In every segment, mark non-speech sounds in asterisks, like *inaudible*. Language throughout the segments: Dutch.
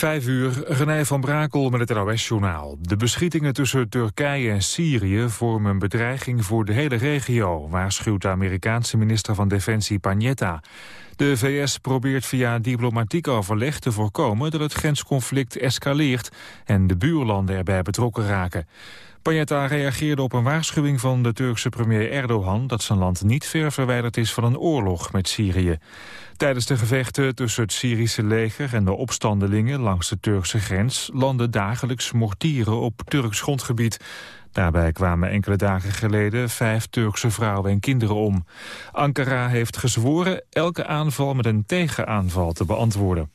Vijf uur, René van Brakel met het NOS-journaal. De beschietingen tussen Turkije en Syrië vormen een bedreiging voor de hele regio, waarschuwt de Amerikaanse minister van Defensie Panetta. De VS probeert via diplomatiek overleg te voorkomen dat het grensconflict escaleert en de buurlanden erbij betrokken raken. Panetta reageerde op een waarschuwing van de Turkse premier Erdogan... dat zijn land niet ver verwijderd is van een oorlog met Syrië. Tijdens de gevechten tussen het Syrische leger en de opstandelingen... langs de Turkse grens landen dagelijks mortieren op Turks grondgebied. Daarbij kwamen enkele dagen geleden vijf Turkse vrouwen en kinderen om. Ankara heeft gezworen elke aanval met een tegenaanval te beantwoorden.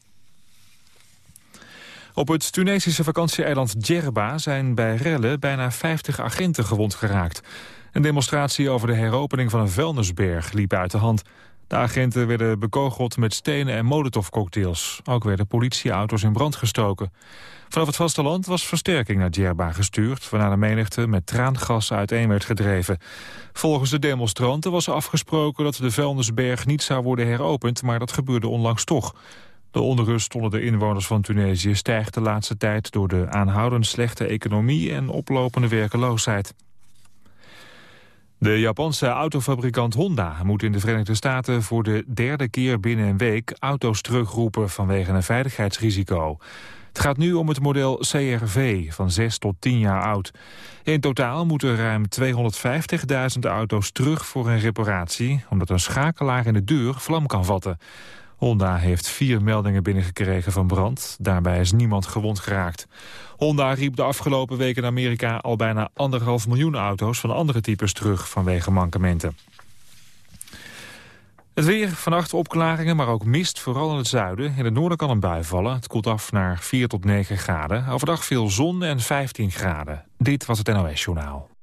Op het Tunesische vakantieeiland Djerba zijn bij rellen bijna 50 agenten gewond geraakt. Een demonstratie over de heropening van een vuilnisberg liep uit de hand. De agenten werden bekogeld met stenen en molotovcocktails. Ook werden politieauto's in brand gestoken. Vanaf het vasteland was versterking naar Djerba gestuurd... waarna de menigte met traangas uiteen werd gedreven. Volgens de demonstranten was afgesproken dat de vuilnisberg niet zou worden heropend... maar dat gebeurde onlangs toch. De onrust onder de inwoners van Tunesië stijgt de laatste tijd... door de aanhoudend slechte economie en oplopende werkeloosheid. De Japanse autofabrikant Honda moet in de Verenigde Staten voor de derde keer binnen een week auto's terugroepen vanwege een veiligheidsrisico. Het gaat nu om het model CRV van 6 tot 10 jaar oud. In totaal moeten ruim 250.000 auto's terug voor een reparatie... omdat een schakelaar in de deur vlam kan vatten. Honda heeft vier meldingen binnengekregen van brand. Daarbij is niemand gewond geraakt. Honda riep de afgelopen weken in Amerika al bijna anderhalf miljoen auto's van andere types terug vanwege mankementen. Het weer, vannacht opklaringen, maar ook mist, vooral in het zuiden. In het noorden kan een bui vallen. Het koelt af naar 4 tot 9 graden. Overdag veel zon en 15 graden. Dit was het NOS Journaal.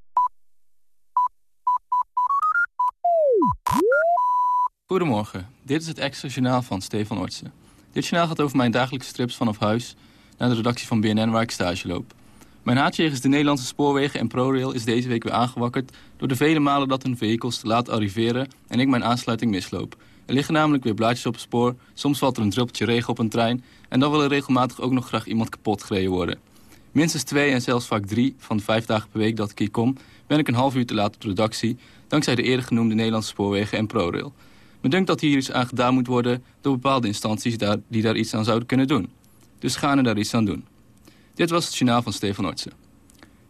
Goedemorgen, dit is het extra journaal van Stefan Ortsen. Dit journaal gaat over mijn dagelijkse trips vanaf huis naar de redactie van BNN waar ik stage loop. Mijn haatje is de Nederlandse spoorwegen en ProRail is deze week weer aangewakkerd... door de vele malen dat hun vehicles te laat arriveren en ik mijn aansluiting misloop. Er liggen namelijk weer blaadjes op het spoor, soms valt er een druppeltje regen op een trein... en dan wil er regelmatig ook nog graag iemand kapot gereden worden. Minstens twee en zelfs vaak drie van de vijf dagen per week dat ik hier kom... ben ik een half uur te laat op de redactie... dankzij de eerder genoemde Nederlandse spoorwegen en ProRail. Men denkt dat hier iets aan gedaan moet worden door bepaalde instanties die daar iets aan zouden kunnen doen. Dus gaan er daar iets aan doen. Dit was het journaal van Stefan Ortsen.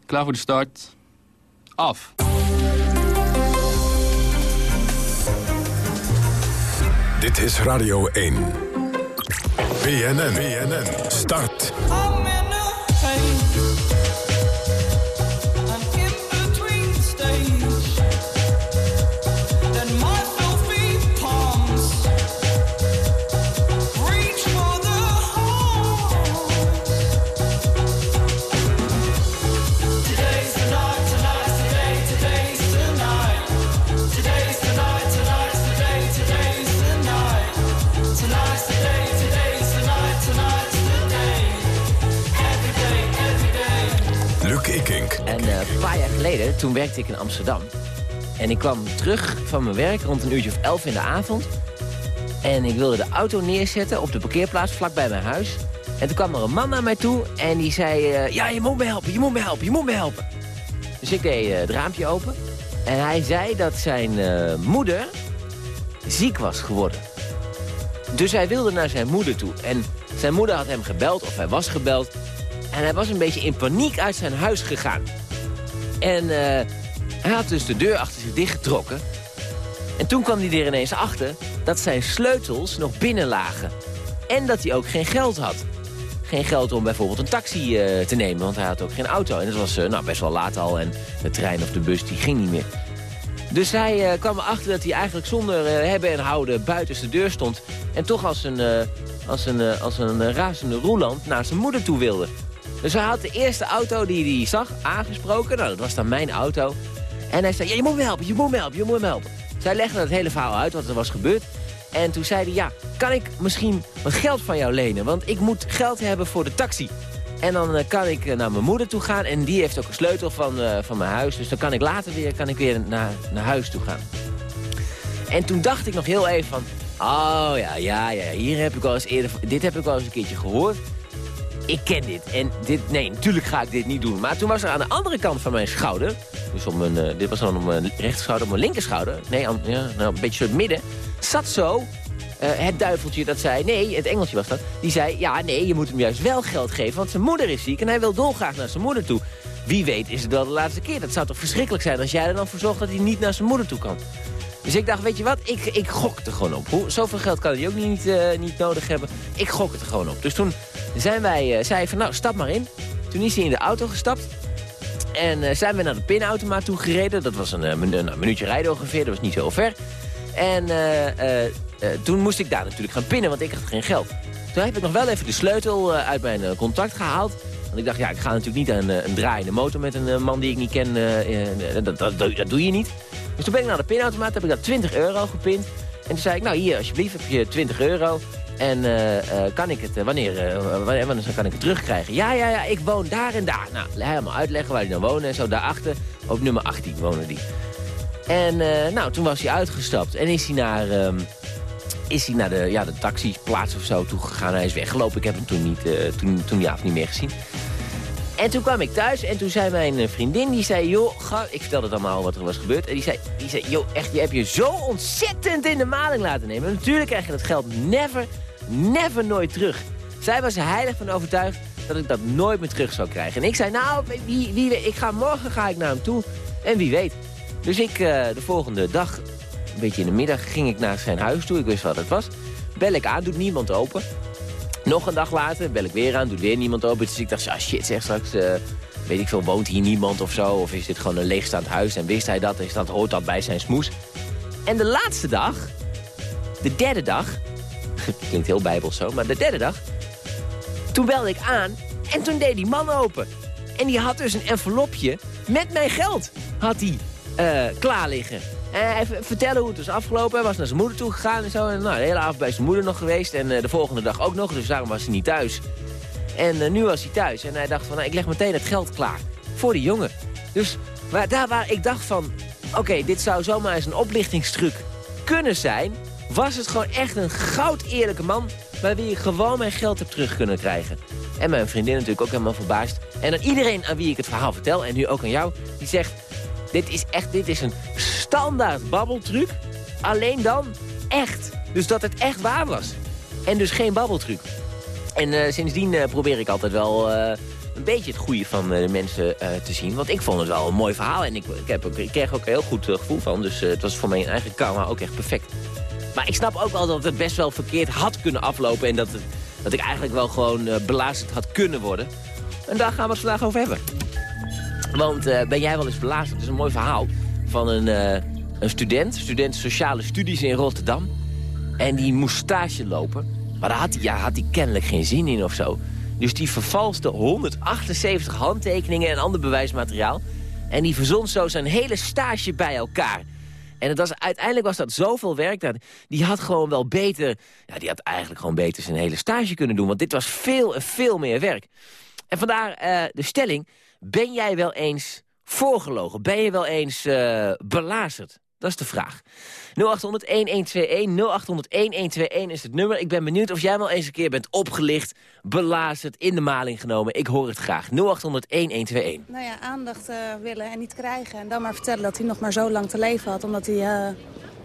Klaar voor de start? Af! Dit is Radio 1. BNN, BNN, start. Geleden, toen werkte ik in Amsterdam. En ik kwam terug van mijn werk rond een uurtje of elf in de avond. En ik wilde de auto neerzetten op de parkeerplaats vlakbij mijn huis. En toen kwam er een man naar mij toe en die zei... Uh, ja, je moet me helpen, je moet me helpen, je moet me helpen. Dus ik deed uh, het raampje open. En hij zei dat zijn uh, moeder ziek was geworden. Dus hij wilde naar zijn moeder toe. En zijn moeder had hem gebeld, of hij was gebeld. En hij was een beetje in paniek uit zijn huis gegaan. En uh, hij had dus de deur achter zich dichtgetrokken. En toen kwam hij er ineens achter dat zijn sleutels nog binnen lagen. En dat hij ook geen geld had. Geen geld om bijvoorbeeld een taxi uh, te nemen, want hij had ook geen auto. En het was uh, nou, best wel laat al en de trein of de bus die ging niet meer. Dus hij kwam erachter dat hij eigenlijk zonder hebben en houden buiten de deur stond... en toch als een, als een, als een razende roeland naar zijn moeder toe wilde. Dus hij had de eerste auto die hij zag aangesproken. Nou, dat was dan mijn auto. En hij zei, ja, je moet me helpen, je moet me helpen, je moet me helpen. Zij legde het hele verhaal uit, wat er was gebeurd. En toen zei hij, ja, kan ik misschien wat geld van jou lenen? Want ik moet geld hebben voor de taxi. En dan uh, kan ik uh, naar mijn moeder toe gaan. En die heeft ook een sleutel van, uh, van mijn huis. Dus dan kan ik later weer, kan ik weer naar, naar huis toe gaan. En toen dacht ik nog heel even van... Oh ja, ja, ja, hier heb ik wel eens eerder... Dit heb ik wel eens een keertje gehoord. Ik ken dit. En dit, nee, natuurlijk ga ik dit niet doen. Maar toen was er aan de andere kant van mijn schouder... dus om mijn, uh, dit was dan om mijn rechterschouder, om mijn linkerschouder... nee, aan, ja, nou, een beetje het midden... zat zo uh, het duiveltje dat zei... nee, het engeltje was dat. Die zei, ja, nee, je moet hem juist wel geld geven... want zijn moeder is ziek en hij wil dolgraag naar zijn moeder toe. Wie weet is het wel de laatste keer. Dat zou toch verschrikkelijk zijn als jij er dan voor zorgt... dat hij niet naar zijn moeder toe kan. Dus ik dacht, weet je wat, ik, ik gok er gewoon op. Hoe, zoveel geld kan hij ook niet, uh, niet nodig hebben. Ik gok het er gewoon op. Dus toen zijn wij, uh, zei van, nou, stap maar in. Toen is hij in de auto gestapt. En uh, zijn we naar de pinautomaat toe gereden. Dat was een, een, een, minuutje rijden ongeveer, dat was niet zo ver. En toen moest ik daar natuurlijk gaan pinnen, want ik had geen geld. Toen heb ik nog wel even de sleutel uit mijn contact gehaald. Want ik dacht, ja, ik ga natuurlijk niet aan een draaiende motor met een man die ik niet ken. Dat, dat, dat doe je niet. Dus toen ben ik naar de pinautomaat, heb ik dat 20 euro gepind. En toen zei ik, nou hier, alsjeblieft, heb je 20 euro. En uh, uh, kan ik het, uh, wanneer, wanneer, wanneer kan ik het terugkrijgen? Ja, ja, ja, ik woon daar en daar. Nou, helemaal uitleggen waar hij dan woonde en zo. Daarachter, op nummer 18 wonen die. En nou, toen was hij uitgestapt en is hij naar, um, is hij naar de, ja, de taxiplaats of zo toe gegaan. Hij is weggelopen, ik heb hem toen, niet, toen, toen die avond niet meer gezien. En toen kwam ik thuis en toen zei mijn vriendin, die zei, joh, ik vertelde het allemaal wat er was gebeurd. En die zei, die zei, joh, echt, je hebt je zo ontzettend in de maling laten nemen. natuurlijk krijg je dat geld never, never nooit terug. Zij was heilig van overtuigd dat ik dat nooit meer terug zou krijgen. En ik zei, nou, wie, wie, ik ga, morgen ga ik naar hem toe. En wie weet. Dus ik, uh, de volgende dag, een beetje in de middag, ging ik naar zijn huis toe. Ik wist wat het was. Bel ik aan, doet niemand open. Nog een dag later bel ik weer aan, doet weer niemand open. Dus ik dacht, ah shit zeg, straks uh, weet ik veel, woont hier niemand of zo. Of is dit gewoon een leegstaand huis en wist hij dat? Is dat hoort dat bij zijn smoes. En de laatste dag, de derde dag, *laughs* klinkt heel bijbels zo, maar de derde dag... toen belde ik aan en toen deed die man open. En die had dus een envelopje met mijn geld, had hij uh, klaar liggen. En even vertellen hoe het was afgelopen. Hij was naar zijn moeder toe gegaan en zo. En nou, de hele avond bij zijn moeder nog geweest. En uh, de volgende dag ook nog. Dus daarom was hij niet thuis. En uh, nu was hij thuis. En hij dacht van, nou, ik leg meteen het geld klaar. Voor die jongen. Dus daar waar ik dacht van... Oké, dit zou zomaar eens een oplichtingstruc kunnen zijn... was het gewoon echt een goud eerlijke man... bij wie ik gewoon mijn geld heb terug kunnen krijgen. En mijn vriendin natuurlijk ook helemaal verbaasd. En aan iedereen aan wie ik het verhaal vertel, en nu ook aan jou... die zegt, dit is echt dit is een standaard babbeltruc. Alleen dan echt. Dus dat het echt waar was. En dus geen babbeltruc. En uh, sindsdien uh, probeer ik altijd wel uh, een beetje het goede van de mensen te zien. Want ik vond het wel een mooi verhaal. En ik, ik, heb, ik kreeg ook een heel goed gevoel van. Dus het was voor mijn eigen karma ook echt perfect. Maar ik snap ook wel dat het best wel verkeerd had kunnen aflopen. En dat, het, dat ik eigenlijk wel gewoon belazerd had kunnen worden. En daar gaan we het vandaag over hebben. Want ben jij wel eens belazerd? Het is een mooi verhaal van een, uh, een student. Student sociale studies in Rotterdam. En die moest stage lopen. Maar daar had hij, ja, had kennelijk geen zin in of zo. Dus die vervalste 178 handtekeningen en ander bewijsmateriaal. En die verzond zo zijn hele stage bij elkaar. En het was, uiteindelijk was dat zoveel werk. Dat, die had gewoon wel beter... Ja, die had eigenlijk gewoon beter zijn hele stage kunnen doen. Want dit was veel en veel meer werk. En vandaar uh, de stelling... Ben jij wel eens voorgelogen? Ben je wel eens uh, belazerd? Dat is de vraag. 0800-1121, 0800-1121 is het nummer. Ik ben benieuwd of jij wel eens een keer bent opgelicht, belazerd, in de maling genomen. Ik hoor het graag. 0800-1121. Nou ja, aandacht uh, willen en niet krijgen. En dan maar vertellen dat hij nog maar zo lang te leven had. Omdat hij, uh,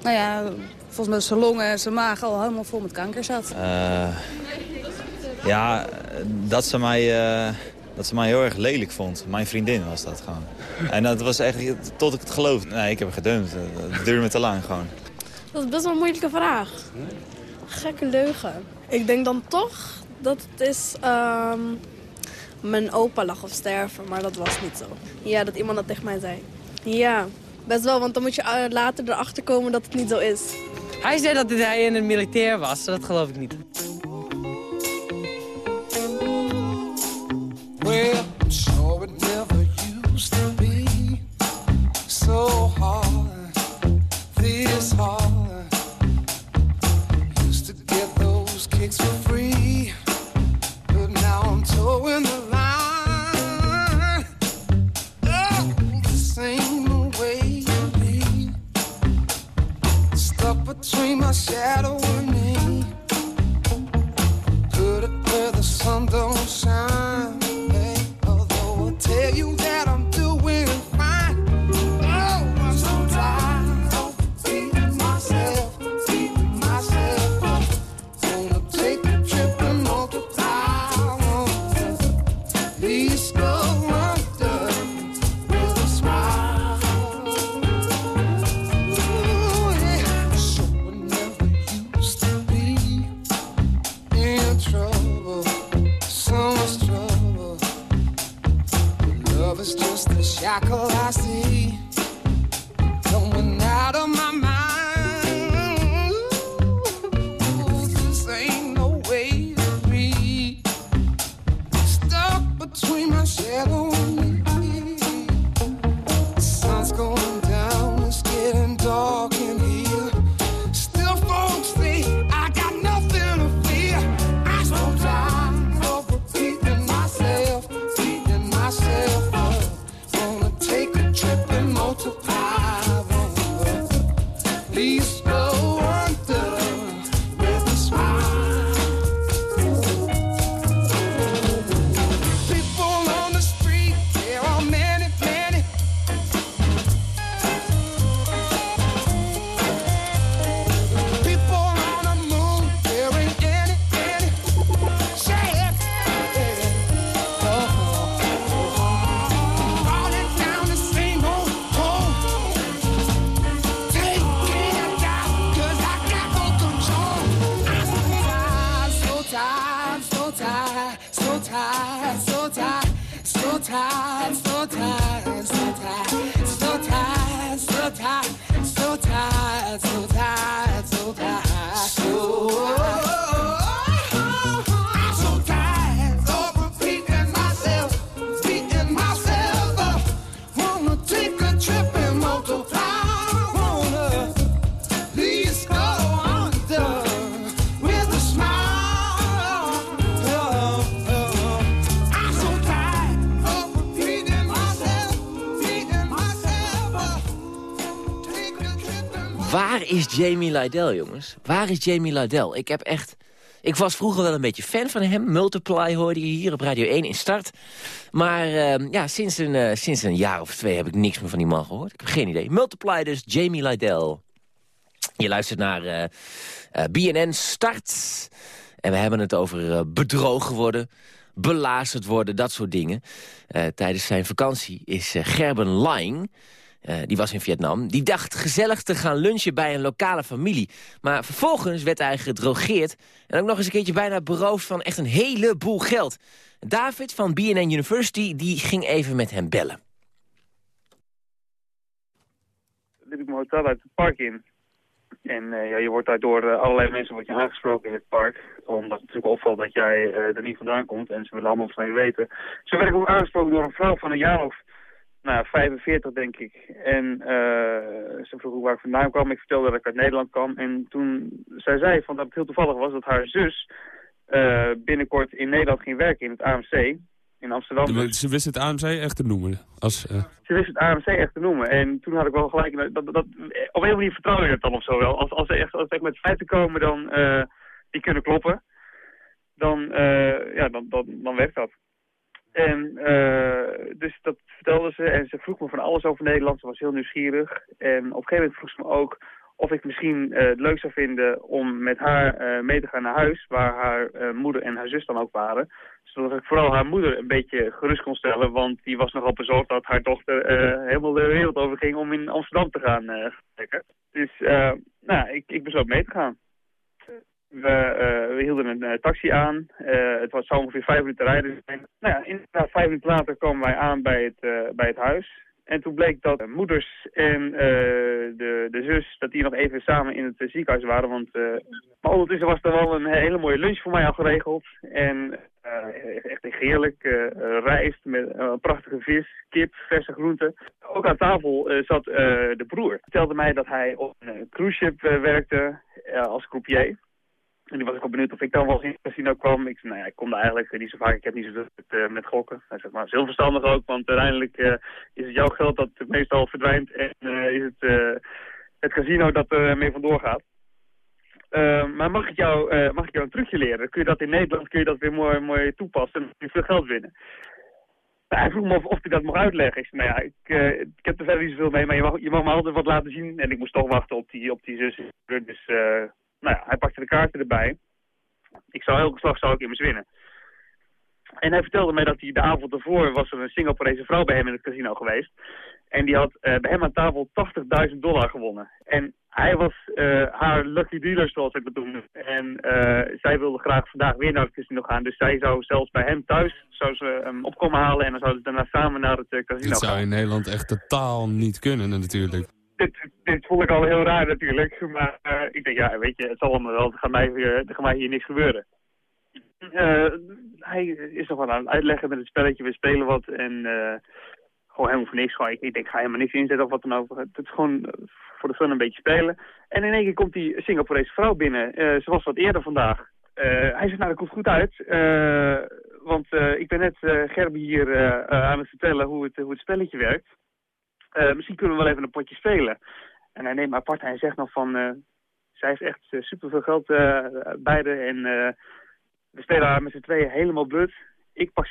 nou ja, volgens mij zijn longen en zijn maag al helemaal vol met kanker zat. ja, dat ze mij dat ze mij heel erg lelijk vond. Mijn vriendin was dat gewoon. En dat was echt tot ik het geloofde. Nee, ik heb gedumpt. Het duurde me te lang gewoon. Dat is best wel een moeilijke vraag. Gekke leugen. Ik denk dan toch dat het is... Um, mijn opa lag of sterven, maar dat was niet zo. Ja, dat iemand dat tegen mij zei. Ja, best wel, want dan moet je eh, later erachter komen dat het niet zo is. Hij zei dat hij in een militair was, dat geloof ik niet. Jamie Lydell, jongens? Waar is Jamie Lydell? Ik heb echt... Ik was vroeger wel een beetje fan van hem. Multiply hoorde je hier op Radio 1 in start. Maar eh, ja, sinds een, eh, sinds een jaar of twee heb ik niks meer van die man gehoord. Ik heb geen idee. Multiply dus, Jamie Lydell. Je luistert naar eh, eh, BNN Start. En we hebben het over bedrogen worden, belazerd worden, dat soort dingen. Tijdens zijn vakantie is Gerben Lang... eh, die was in Vietnam. Die dacht gezellig te gaan lunchen bij een lokale familie. Maar vervolgens werd hij gedrogeerd... en ook nog eens een keertje bijna beroofd van echt een heleboel geld. David van BNN University die ging even met hem bellen. liep ik mijn hotel uit het park in. En eh, ja, je wordt daar door eh, allerlei mensen wordt je aangesproken in het park. Omdat het natuurlijk opvalt dat jij er niet vandaan komt. En ze willen allemaal van je weten. Zo werd ik ook aangesproken door een vrouw van een jaar of nou, 45 denk ik. En eh, ze vroeg waar ik vandaan kwam. Ik vertelde dat ik uit Nederland kwam. En toen zij zei van dat het heel toevallig was dat haar zus eh, binnenkort in Nederland ging werken in het AMC. In Amsterdam. Ze wist het AMC echt te noemen. Als, eh, Ze wist het AMC echt te noemen. En toen had ik wel gelijk... Dat, dat, dat, op een manier vertrouw je het dan of zo wel. Als, als, ze echt, als ze echt met feiten komen dan, die kunnen kloppen, dan, ja, dan, dan, dan werkt dat. En eh, dus dat vertelde ze. En ze vroeg me van alles over Nederland. Ze was heel nieuwsgierig. En op een gegeven moment vroeg ze me ook of ik misschien eh, het leuk zou vinden om met haar eh, mee te gaan naar huis, waar haar moeder en haar zus dan ook waren. Zodat ik vooral haar moeder een beetje gerust kon stellen, want die was nogal bezorgd dat haar dochter helemaal de wereld over ging om in Amsterdam te gaan werken. Dus nou, ik, ik besloot mee te gaan. We, eh, we hielden een eh, taxi aan. Eh, het was zou ongeveer vijf minuten rijden zijn. Nou ja, inderdaad, vijf minuten later komen wij aan bij het, bij het huis. En toen bleek dat de moeders en de, de zus, dat die nog even samen in het ziekenhuis waren. Want ondertussen was er wel een hele mooie lunch voor mij al geregeld. En eh, echt heerlijk. rijst met prachtige vis, kip, verse groenten. Ook aan tafel zat de broer. Hij vertelde mij dat hij op een cruise ship werkte als croupier. En die was ik ook benieuwd of ik dan wel eens in casino kwam. Ik zei, nou ja, ik kom daar eigenlijk niet zo vaak. Ik heb niet zo met, eh, met gokken. Hij zegt, maar heel verstandig ook, want uiteindelijk eh, is het jouw geld dat meestal verdwijnt. En eh, is het eh, het casino dat er mee vandoor gaat. Eh, maar mag ik, jou, eh, mag ik jou een trucje leren? Kun je dat in Nederland kun je dat weer mooi, mooi toepassen en veel geld winnen? Nou, hij vroeg me of, of hij dat mocht uitleggen. Ik zei, nou ja, ik, eh, ik heb er verder niet zoveel mee, maar je mag, je mag me altijd wat laten zien. En ik moest toch wachten op die, op die zus. Dus eh, nou ja, hij pakte de kaarten erbij. Ik zou elke slag zou ik immers winnen. En hij vertelde mij dat hij de avond ervoor was er een Singaporese vrouw bij hem in het casino geweest. En die had eh, bij hem aan tafel 80.000 dollar gewonnen. En hij was eh, haar lucky dealer, zoals ik dat noemde. En eh, zij wilde graag vandaag weer naar het casino gaan. Dus zij zou zelfs bij hem thuis zou ze hem opkomen halen. En dan zouden ze daarna samen naar het casino Dat zou gaan. in Nederland echt totaal niet kunnen natuurlijk. Dit, dit vond ik al heel raar natuurlijk. Maar eh, ik denk, ja, weet je, het zal allemaal wel. Er gaat mij, mij hier niks gebeuren. Eh, hij is nog wel aan het uitleggen met het spelletje. We spelen wat en eh, gewoon helemaal voor niks. Gewoon, ik, ik denk, ga helemaal niks inzetten of wat dan ook. Het is gewoon voor de fun een beetje spelen. En in één keer komt die Singaporese vrouw binnen. Ze was wat eerder vandaag. Hij zegt, nou, dat komt goed uit. Want ik ben net eh Gerbe hier aan het vertellen hoe het, hoe het spelletje werkt. Eh, misschien kunnen we wel even een potje spelen. En hij neemt me apart en hij zegt nog van... eh, zij heeft echt super superveel geld eh beide. En eh, we spelen haar met z'n tweeën helemaal blut. Ik pak 60%,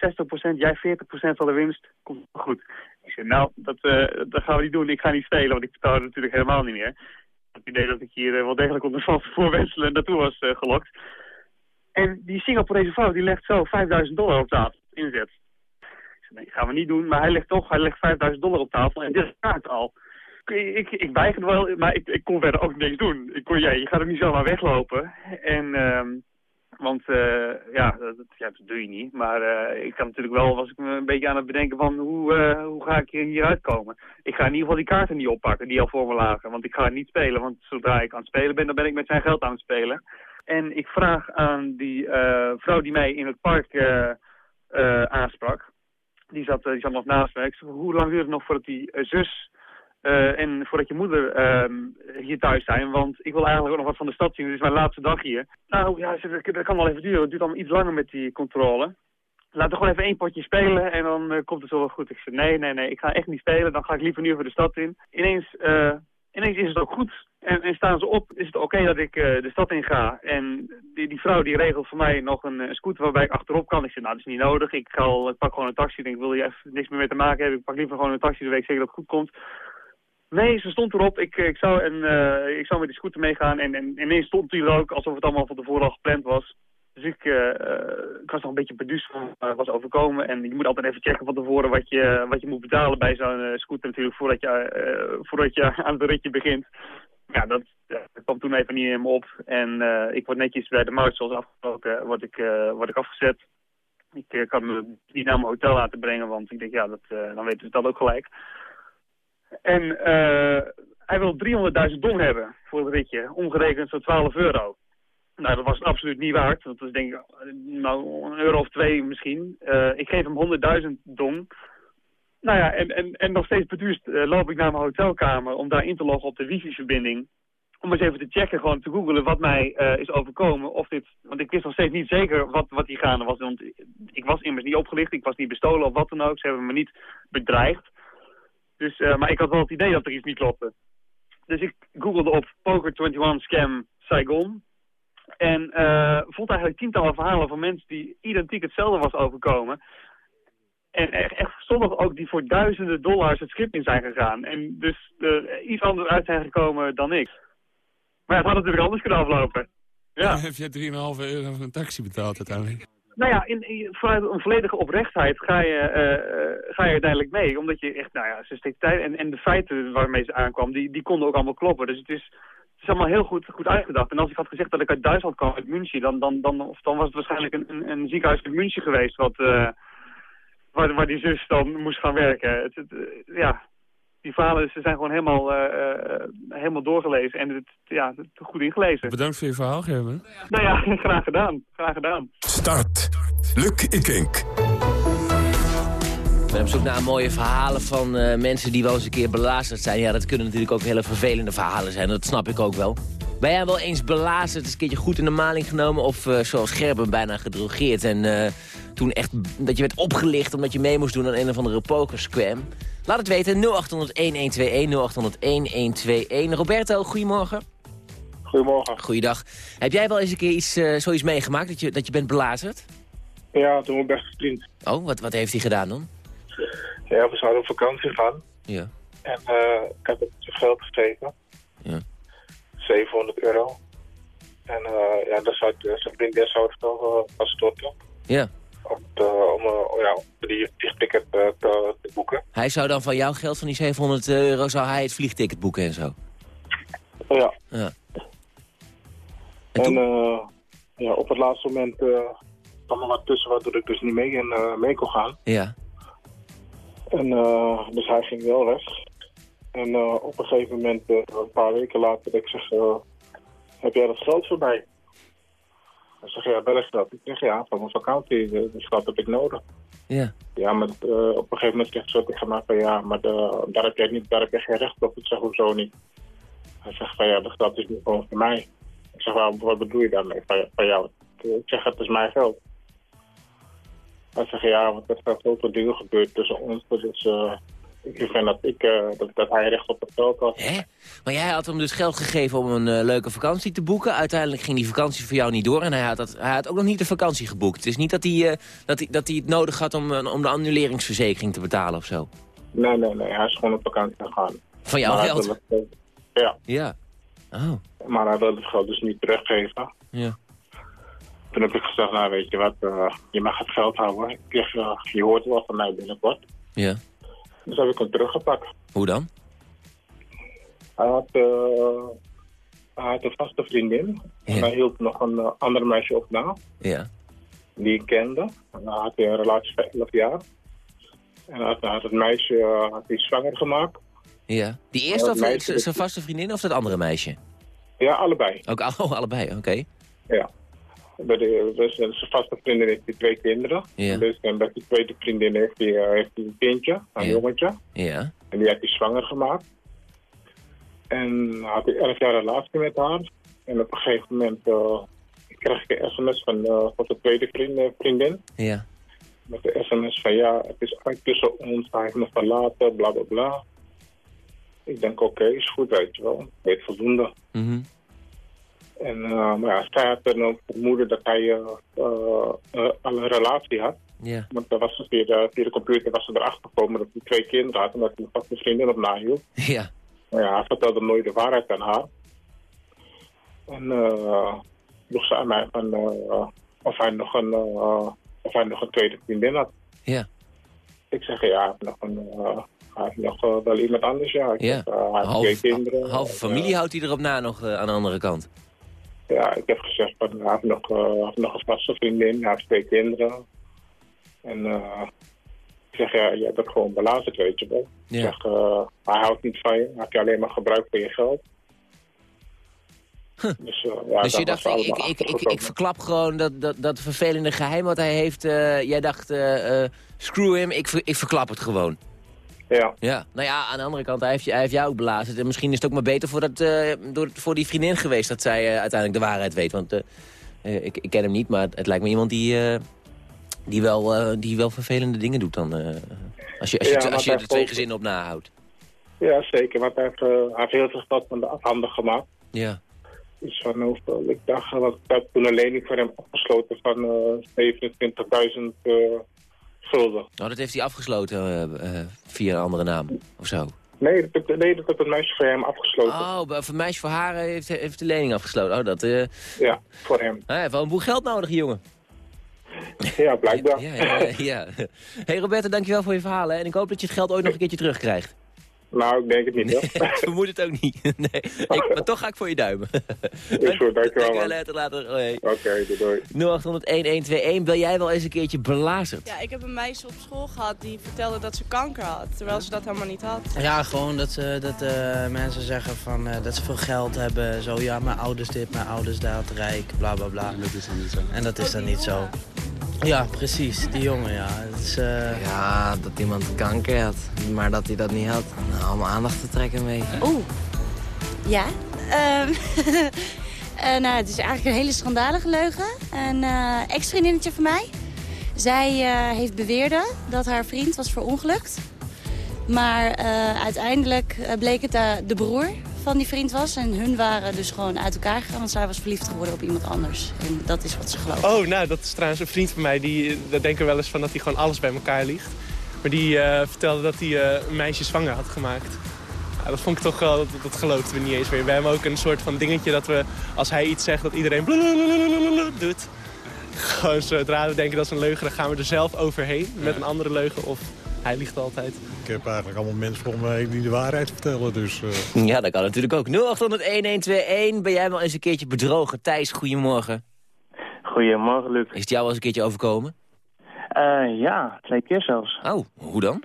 jij 40% van de winst. Komt goed. Ik zeg, nou, dat, eh, dat gaan we niet doen. Ik ga niet spelen, want ik het natuurlijk helemaal niet meer. Het idee dat ik hier eh, wel degelijk onder valse *laughs* voorwenselen naartoe was eh, gelokt. En die Singaporese vrouw die legt zo 5000 dollar op tafel, inzet. Nee, gaan we niet doen. Maar hij legt toch, hij legt 5000 dollar op tafel en dit het al. Ik, ik, weigerde wel, maar ik, ik kon verder ook niks doen. Ik je gaat ook niet zomaar weglopen. En, ehm, want eh, ja, dat, ja, doe je niet. Maar eh, ik kan natuurlijk wel, was ik me een beetje aan het bedenken van hoe, eh, hoe ga ik hier uitkomen. Ik ga in ieder geval die kaarten niet oppakken die al voor me lagen. Want ik ga niet spelen, want zodra ik aan het spelen ben, dan ben ik met zijn geld aan het spelen. En ik vraag aan die vrouw die mij in het park aansprak. Die zat, eh, die zat nog naast mij. Hoe lang duurt het nog voordat die eh, zus eh, en voordat je moeder ehm, hier thuis zijn? Want ik wil eigenlijk ook nog wat van de stad zien. Het is mijn laatste dag hier. Nou ja, dat kan wel even duren. Het duurt allemaal iets langer met die controle. Laten we gewoon even één potje spelen en dan komt het zo wel goed. Ik zei, nee, nee, nee, ik ga echt niet spelen. Dan ga ik liever nu voor de stad in. Ineens, ineens is het ook goed. En, en staan ze op, is het oké dat ik eh, de stad in ga. En die, die vrouw die regelt voor mij nog een, eh, scooter waarbij ik achterop kan. Ik zeg, nou, dat is niet nodig. Ik, ga al, ik pak gewoon een taxi. Ik wil je even niks meer mee te maken hebben? Ik pak liever gewoon een taxi, dan weet ik zeker dat het goed komt. Nee, ze stond erop. Ik, ik, zou, en, eh, ik zou met die scooter meegaan. En, en ineens stond hij ook, alsof het allemaal van tevoren al gepland was. Dus ik, eh, eh, ik was nog een beetje beduusd van wat was overkomen. En je moet altijd even checken van tevoren wat je, wat je moet betalen bij zo'n eh, scooter natuurlijk voordat je, eh, voordat je *laughs* aan het ritje begint. Ja, dat, kwam toen even niet in me op. En eh, ik word netjes bij de markt zoals afgesproken, word ik, eh, word ik afgezet. Ik eh, kan me niet naar mijn hotel laten brengen, want ik denk, ja, dat, eh, dan weten ze dat ook gelijk. En eh, hij wil 300.000 dong hebben voor het ritje, omgerekend zo'n 12 euro. Nou, dat was absoluut niet waard. Dat was denk ik nou, een euro of twee misschien. Eh, ik geef hem 100.000 dong. Nou ja, en, en, en nog steeds beduurd eh, loop ik naar mijn hotelkamer om daar in te loggen op de wifi-verbinding. Om eens even te checken, gewoon te googelen wat mij eh, is overkomen. Of dit, want ik wist nog steeds niet zeker wat, wat die gaande was. Want ik was immers niet opgelicht, ik was niet bestolen of wat dan ook. Ze hebben me niet bedreigd. Dus, maar ik had wel het idee dat er iets niet klopte. Dus ik googelde op Poker21 Scam Saigon. En eh, vond eigenlijk tientallen verhalen van mensen die identiek hetzelfde was overkomen. En echt, echt sommigen ook die voor duizenden dollars het schip in zijn gegaan. En dus eh, iets anders uit zijn gekomen dan ik. Maar ja, het had natuurlijk anders kunnen aflopen. Ja. *laughs* Heb jij 3,5 euro voor een taxi betaald uiteindelijk? Nou ja, in, in- vanuit een volledige oprechtheid ga je, eh, eh, ga je uiteindelijk mee. Omdat je echt, nou ja, ze steekt tijd. En, en de feiten waarmee ze aankwam, die, die konden ook allemaal kloppen. Dus het is, is allemaal heel goed, goed uitgedacht. En als ik had gezegd dat ik uit Duitsland kwam, uit München, dan, dan, dan, of dan was het waarschijnlijk een, een, een ziekenhuis in München geweest. Wat, eh, waar, waar die zus dan moest gaan werken. Het, het, eh, ja, die verhalen ze zijn gewoon helemaal, eh, eh, helemaal doorgelezen. En het, ja, het, goed ingelezen. Bedankt voor je verhaal, Gerben. Nou ja, *laughs* graag gedaan. Graag gedaan. Start. Luc Ikink. Ben op zoek naar mooie verhalen van eh, mensen die wel eens een keer belazerd zijn. Ja, dat kunnen natuurlijk ook hele vervelende verhalen zijn. Dat snap ik ook wel. Ben jij wel eens belazerd, eens een keertje goed in de maling genomen... of eh, zoals Gerben bijna gedrogeerd en eh, toen echt dat je werd opgelicht... omdat je mee moest doen aan een of andere pokerscam? Laat het weten, 0800-1121, 0800-1121. Roberto, goedemorgen. Goedemorgen. Goeiedag. Heb jij wel eens een keer iets, zoiets meegemaakt, dat je, dat je bent belazerd? Ja, toen mijn beste vriend. Oh, wat, wat heeft hij gedaan dan? Ja, we zouden op vakantie gaan. Ja. En eh, ik heb het geld gegeven. Ja. 700 euro. En eh, ja, dat zou de zijn vriendin zou het wel uh, pas storten. Ja. Om, te, om, eh, ja, die vliegticket eh, te, te boeken. Hij zou dan van jouw geld, van die 700 euro, zou hij het vliegticket boeken en zo? Ja. Ja. En, eh, ja, op het laatste moment eh, kwam er wat tussen waardoor ik dus niet mee, en, eh, mee kon gaan. Ja. En, eh, dus hij ging wel weg. En eh, op een gegeven moment, eh, een paar weken later, ik zeg, heb jij dat geld voor mij? Hij zegt, ja, welk geld? Ik zeg, ja, van mijn vakantie, dus geld heb ik nodig. Ja. Ja, maar op een gegeven moment zegt ze tegen mij van, ja, maar de, daar, heb jij niet, daar heb jij geen recht op. Ik zeg, hoezo niet? Hij zegt van, ja, dat geld is niet gewoon voor mij. Ik zeg, wat bedoel je daarmee van, van jou? Ik zeg, het is mijn geld. Hij zegt, ja, want er zijn zoveel dingen gebeurd tussen ons. Dus eh, ik vind dat, ik, eh, dat, dat hij recht op het geld had. Hè? Maar jij had hem dus geld gegeven om een eh, leuke vakantie te boeken. Uiteindelijk ging die vakantie voor jou niet door. En hij had, dat, hij had ook nog niet de vakantie geboekt. Het is niet dat hij, dat hij, dat hij het nodig had om, om de annuleringsverzekering te betalen of zo. Nee, nee, nee, hij is gewoon op vakantie gegaan. Van jouw Maar geld? het- ja, Ja. Oh, maar hij wil het geld dus niet teruggeven. ja. Toen heb ik gezegd, nou weet je wat, eh, je mag het geld houden. Ik zeg, eh, je hoort wel van mij binnenkort. Ja. Dus heb ik hem teruggepakt. Hoe dan? Hij had, hij had een vaste vriendin. En hij hield nog een ander meisje op na, Ja. die ik kende. En dan had hij een relatie van 11 jaar. En hij had, hij had het meisje had hij zwanger gemaakt. Ja. Die eerste of meisje zijn vaste vriendin of dat andere meisje? Ja, allebei. Ook al- oh, *laughs* allebei, oké. Ja. Bij de, zijn vaste vriendin heeft hij twee kinderen. Ja. Dus en bij die tweede vriendin heeft hij, eh, heeft hij een kindje, een Ja. jongetje. Ja. En die had hij zwanger gemaakt. En had hij elf jaar relatie met haar. En op een gegeven moment eh, kreeg ik een sms van, van de tweede vriend, vriendin. Ja. Met de sms van ja, het is uit tussen ons, hij heeft me verlaten, bla bla bla. Ik denk oké, is goed, weet je wel. Weet voldoende. Mhm. En uh, maar ja, zij had er een vermoeden dat hij uh, al een relatie had. Ja. Want was via, de, via de computer was ze erachter gekomen dat hij twee kinderen had en dat hij een vaste vriendin op nahield. Ja. Maar ja, hij vertelde nooit de waarheid aan haar. En vroeg ze aan mij van, of, hij nog een, of hij nog een tweede vriendin had. Ja. Ik zeg ja, hij heeft nog, een, hij heeft nog uh, wel iemand anders. Ja, ik Ja. Zeg, uh, Half, kinderen. halve familie houdt hij erop na nog aan de andere kant. Ja, ik heb gezegd van hij heeft nog, uh, hij heeft nog een vaste vriendin, hij heeft twee kinderen. En uh, ik zeg ja, je hebt het gewoon belazerd, weet je wel. Ja. Ik zeg, uh, hij houdt niet van je, hij heeft je alleen maar gebruikt voor je geld. Huh. Dus, uh, ja, dus je dacht, ik, ik, ik, ik, ik, verklap gewoon dat, dat, dat vervelende geheim wat hij heeft. Jij dacht, screw him, ik, ik verklap het gewoon. Ja. ja. Nou ja, aan de andere kant, hij heeft, hij heeft jou ook belazerd. En misschien is het ook maar beter voor, dat, uh, door, voor die vriendin geweest dat zij uh, uiteindelijk de waarheid weet. Want uh, ik, ik ken hem niet, maar het, het lijkt me iemand die, die, wel, die wel vervelende dingen doet dan. als je, als je, ja, als je er twee gezinnen op nahoudt. Ja, zeker. Want hij heeft, hij heeft heel veel stad van de afhandig gemaakt. Ja. Dus van hoeveel, ik dacht, want ik heb toen een lening voor hem opgesloten van uh, 27.000 Oh, dat heeft hij afgesloten uh, uh, via een andere naam, of zo? Nee, dat, nee, dat heb een meisje voor hem afgesloten. Oh, een meisje voor haar heeft, heeft de lening afgesloten. Oh, dat... Uh... Ja, voor hem. Hij heeft wel een boel geld nodig, jongen. Ja, blijkbaar. *laughs* ja, ja, ja. *laughs* hey Roberto, dankjewel voor je verhalen. En ik hoop dat je het geld ooit nog een keertje terugkrijgt. Nou, ik denk het niet, nee, *laughs* Ik vermoed het ook niet. *laughs* nee. ik, maar toch ga ik voor je duimen. Is goed, dankjewel. Dankjewel, later, later. Oké, okay, doei 0800-1121. Ben jij wel eens een keertje belazerd? Ja, ik heb een meisje op school gehad die vertelde dat ze kanker had. Terwijl ze dat helemaal niet had. Ja, gewoon dat, uh, dat uh, mensen zeggen van, uh, dat ze veel geld hebben. Zo, ja, mijn ouders dit, mijn ouders dat, rijk, bla bla bla. En dat is dan niet zo. En dat is dan niet zo. Ja, precies. Die jongen, ja. Het is, uh... Ja, dat iemand kanker had, maar dat hij dat niet had. Nou, om aandacht te trekken mee. Oeh. Ja. Um, uh, *laughs* nou, het is eigenlijk een hele schandalige leugen. Een uh, ex-vriendinnetje van mij. Zij uh, heeft beweerde dat haar vriend was verongelukt. Maar uh, uiteindelijk bleek het de broer van die vriend was. En hun waren dus gewoon uit elkaar gegaan. Want zij was verliefd geworden op iemand anders. En dat is wat ze gelooft. Oh, nou, dat is trouwens een vriend van mij. Die, daar denken we wel eens van dat hij gewoon alles bij elkaar ligt. Maar die uh, vertelde dat hij uh, een meisje zwanger had gemaakt. Ja, dat vond ik toch wel, dat, dat geloofden we niet eens meer. We hebben ook een soort van dingetje dat we, als hij iets zegt, dat iedereen doet. Gewoon zodra we denken dat is een leugen, dan gaan we er zelf overheen met een andere leugen. Of Hij liegt altijd. Ik heb eigenlijk allemaal mensen voor mij die de waarheid vertellen, dus... eh, Ja, dat kan natuurlijk ook. 0800-1121. Ben jij wel eens een keertje bedrogen? Thijs, goedemorgen. Goedemorgen, Luc. Is het jou wel eens een keertje overkomen? Eh, ja, twee keer zelfs. Oh, hoe dan?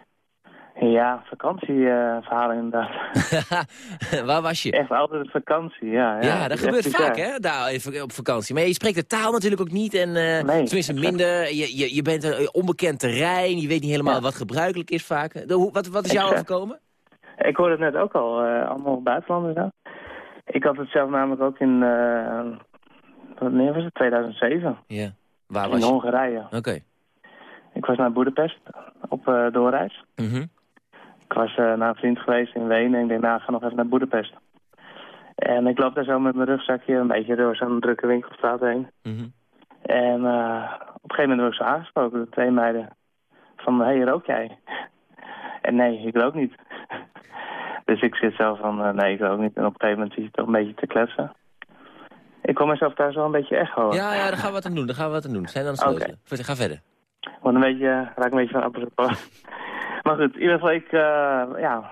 Ja, vakantieverhalen inderdaad. *laughs* Waar was je? Echt altijd op vakantie, ja. Ja, Ja, dat gebeurt vaak, hè, daar even op vakantie. Maar je spreekt de taal natuurlijk ook niet. En, eh, tenminste, minder. Je, je, je bent een onbekend terrein. Je weet niet helemaal wat gebruikelijk is vaak. De, hoe- wat, wat is jou Exact. overkomen? Ik hoorde het net ook al, eh, allemaal buitenlanders. Hè? Ik had het zelf namelijk ook in, eh wanneer was het, 2007. Ja. Waar in was je? Hongarije. Oké. Ik was naar Boedapest op doorreis. Mhm. Ik was eh, naar een vriend geweest in Wenen en ik denk, nou, ik ga nog even naar Boedapest. En ik loop daar zo met mijn rugzakje een beetje door zo'n drukke winkelstraat heen. Mhm. En eh, op een gegeven moment word ik zo aangesproken door twee meiden. Van, hé, hey, rook jij? *laughs* En nee, ik rook niet. *laughs* dus ik zit zo van, eh, nee, ik rook niet. En op een gegeven moment zit je toch een beetje te kletsen. Ik kom mezelf daar zo een beetje echo. Ja, ja, daar gaan we wat aan doen. Daar gaan we wat aan doen. Zijn aan het. Vertel, Ga verder. Want een beetje, raak een beetje van appels. *laughs* Maar goed, in ieder geval, ik, eh, ja,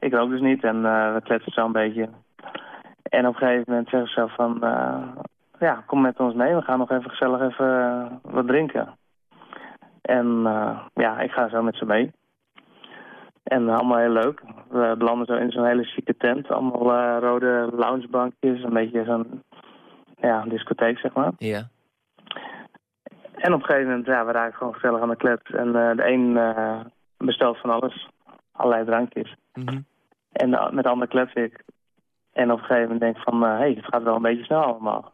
ik rook dus niet en we kletsen zo een beetje. En op een gegeven moment zeggen ze zo van, eh, ja, kom met ons mee, we gaan nog even gezellig even eh, wat drinken. En ja, ik ga zo met ze mee. En allemaal heel leuk. We belanden zo in zo'n hele chique tent. Allemaal rode loungebankjes, een beetje zo'n ja, discotheek, zeg maar. Ja. En op een gegeven moment, ja, we raken gewoon gezellig aan de klets. En de een eh, bestelt van alles. Allerlei drankjes. Mhm. En de- met de ander klets ik. En op een gegeven moment denk ik van, hé, hey, het gaat wel een beetje snel allemaal.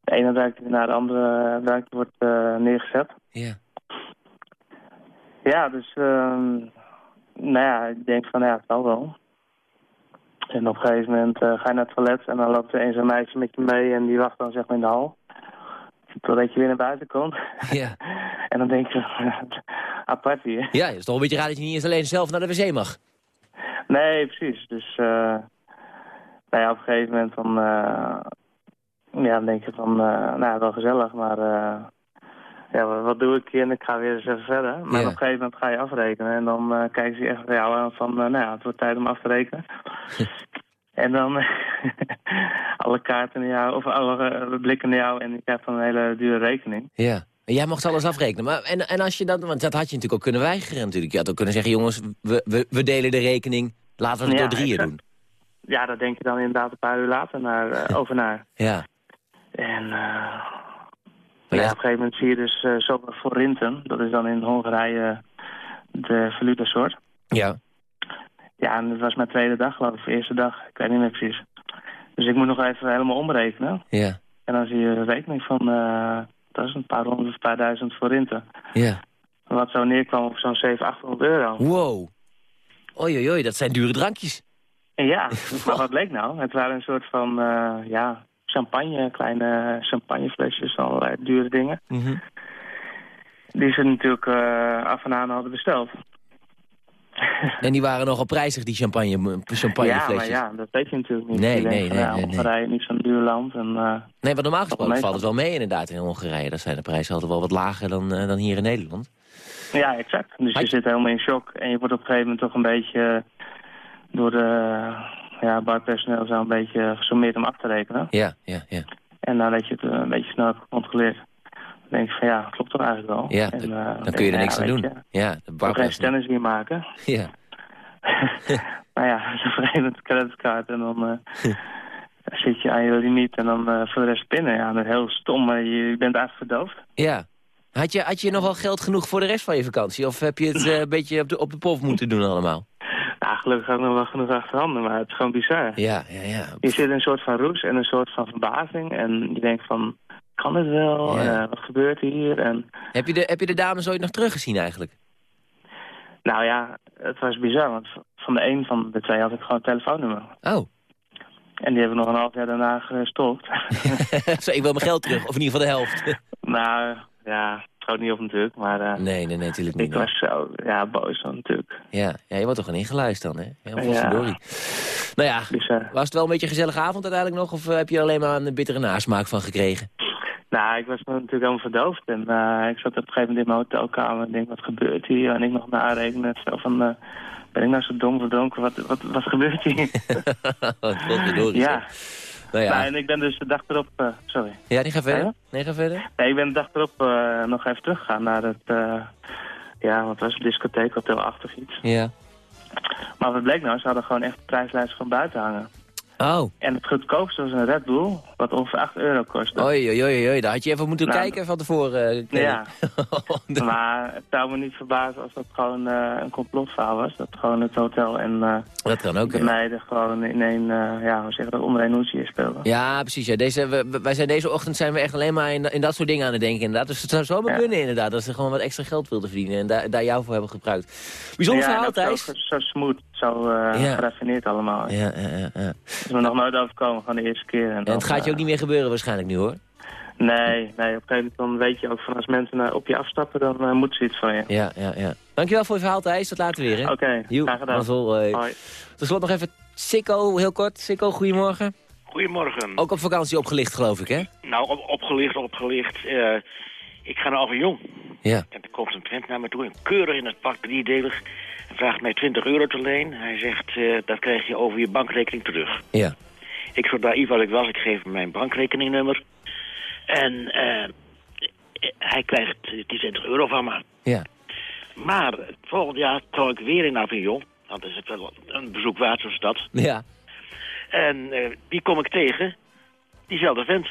De ene drankje naar de andere drankje wordt eh, neergezet. Ja. Ja, dus, ehm, nou ja, ik denk van, ja, het zal wel. En op een gegeven moment eh, ga je naar het toilet en dan loopt er een zo'n meisje met je mee en die wacht dan zeg maar in de hal. Totdat je weer naar buiten komt. Ja. *laughs* en dan denk je, *laughs* apart hier. Ja, het is toch een beetje raar dat je niet eens alleen zelf naar de wc mag. Nee, precies. Dus eh nou ja, op een gegeven moment dan, eh, ja, dan denk je van, eh, nou wel gezellig, maar eh, ja, wat, doe ik hier? En ik ga weer eens even verder. Maar Ja. op een gegeven moment ga je afrekenen en dan kijken ze echt bij jou aan van, nou ja, het wordt tijd om af te rekenen. *laughs* en dan *laughs* alle kaarten naar jou, of alle eh, blikken naar jou en je krijgt dan een hele dure rekening. Ja. En jij mocht alles afrekenen. Maar, en, en als je dat, want dat had je natuurlijk ook kunnen weigeren natuurlijk. Je had ook kunnen zeggen, jongens, we, we, we delen de rekening. Laten we het Ja, door drieën doen. Ja, daar denk je dan inderdaad een paar uur later naar, eh, *laughs* over naar. Ja. En eh, ja, op een gegeven moment zie je dus uh, zoveel forinten. Dat is dan in Hongarije de valutasoort. Ja. Ja, en het was mijn tweede dag geloof ik, de eerste dag. Ik weet niet meer precies. Dus ik moet nog even helemaal omrekenen. Ja. En dan zie je een rekening van, eh, dat is een paar honderd, een paar duizend forinten. Ja. Wat zo neerkwam op zo'n 700, 800 euro. Wow. Oei, oei, oei, dat zijn dure drankjes. En ja, *laughs* maar wat bleek nou? Het waren een soort van, uh, ja, champagne, kleine champagneflesjes, allerlei dure dingen. Mhm. Die ze natuurlijk uh, af en aan hadden besteld. *laughs* En die waren nogal prijzig, die champagne, champagneflesjes. Ja, maar ja, dat weet je natuurlijk niet. Nee, nee, nee, Hongarije niet zo'n duur land. En, uh, nee, maar normaal gesproken valt het wel mee inderdaad in Hongarije. Dat zijn de prijzen altijd wel wat lager dan, uh, dan hier in Nederland. Ja, exact. Dus je zit helemaal in shock. En je wordt op een gegeven moment toch een beetje door de ja, barpersoneel zo een beetje gesommeerd om af te rekenen. Ja, ja, ja. En nadat je het een beetje snel hebt gecontroleerd, denk je van ja, klopt toch eigenlijk wel. Ja, en, uh, dan kun je er niks ja, aan doen. Je, ja, de geen stennis hier maken. *laughs* Ja. *laughs* nou ja, dan je het creditcard en dan *laughs* uh, zit je aan je limiet en dan uh, voor de rest pinnen. Ja, dat is heel stom, maar je, bent eigenlijk verdoofd. Ja. Had je, had je nog wel geld genoeg voor de rest van je vakantie? Of heb je het een beetje op de, op de pof moeten doen allemaal? Nou, gelukkig ook nog wel genoeg achterhanden, maar het is gewoon bizar. Ja, ja, ja. Je zit in een soort van roes en een soort van verbazing en je denkt van, kan het wel? Ja. Uh, wat gebeurt hier? En... Heb, je de, heb je de dames ooit nog teruggezien eigenlijk? Nou ja, het was bizar, want van de een van de twee had ik gewoon een telefoonnummer. Oh. En die hebben we nog een half jaar daarna gestopt. *laughs* Zo, ik wil mijn geld terug, of in ieder geval de helft. *laughs* nou, ja, het niet op natuurlijk, maar... Uh, nee, nee, nee, natuurlijk niet. Ik was zo, ja, boos dan natuurlijk. Ja, ja je wordt toch een ingeluist dan, hè? Ja, ja. Nou ja, was het wel een beetje een gezellige avond uiteindelijk nog, of heb je alleen maar een bittere nasmaak van gekregen? Nou, ik was natuurlijk helemaal verdoofd. En eh, ik zat op een gegeven moment in mijn hotelkamer en denk, wat gebeurt hier? En ik nog narekenen. Zo van, eh, ben ik nou zo dom verdronken? Wat, wat, wat gebeurt hier? *laughs* Wat ja. Nou ja. Nou, en ik ben dus de dag erop... eh, sorry. Ja, die gaat verder. Nee, ga verder. Nee, ik ben de dag erop nog even teruggegaan naar het... ja, wat was het? Discotheek, hotelachtig iets. Ja. Maar wat bleek nou? Ze hadden gewoon echt de prijslijst van buiten hangen. Oh. En het goedkoopste was een Red Bull, wat ongeveer 8 euro kostte. Oei, oei, oei, oei. Daar had je even moeten Nou, kijken van tevoren. eh. Ja, *laughs* maar het zou me niet verbazen als dat gewoon eh, een complotverhaal was. Dat gewoon het hotel en Dat kan ook, de meiden gewoon in één, ja, hoe zeg je dat, onder één hoedje speelden. Ja, precies. Ja. Deze, we- wij zijn deze ochtend zijn we echt alleen maar in, in dat soort dingen aan het denken inderdaad. Dus het zou zomaar Ja. kunnen inderdaad, dat ze gewoon wat extra geld wilden verdienen en daar, daar jou voor hebben gebruikt. Bijzonder ja, verhaal, Thijs. Zo, zo smooth, zo eh Ja. geraffineerd allemaal. Ja, ja, ja, ja. Dat is me nog nooit overkomen, gewoon de eerste keer. En dan, het gaat je eh, ook niet meer gebeuren waarschijnlijk nu hoor. Nee, nee, op een gegeven moment dan weet je ook van als mensen eh, op je afstappen, dan eh, moeten ze iets van je. Ja, ja, ja. Dankjewel voor je verhaal Thijs, tot later weer hè. Oké, graag gedaan. mazzel. Hoi. Tot slot nog even Sikko, heel kort. Sikko, goedemorgen. Goedemorgen. Ook op vakantie opgelicht geloof ik hè? Nou, op, opgelicht, opgelicht. Eh, ik ga naar Avignon. Ja. En er komt een vent naar me toe, een keurig in het pak, driedelig. Vraagt mij 20 euro te leen. Hij zegt, eh, dat krijg je over je bankrekening terug. Ja. Ik zo naïef wat ik was, ik geef hem mijn bankrekeningnummer. En eh, hij krijgt die 20 euro van me. Ja. Maar het volgende jaar zou ik weer in Avignon. Want dat is het wel een bezoek waard, zo'n stad. Ja. En eh, die kom ik tegen, diezelfde vent.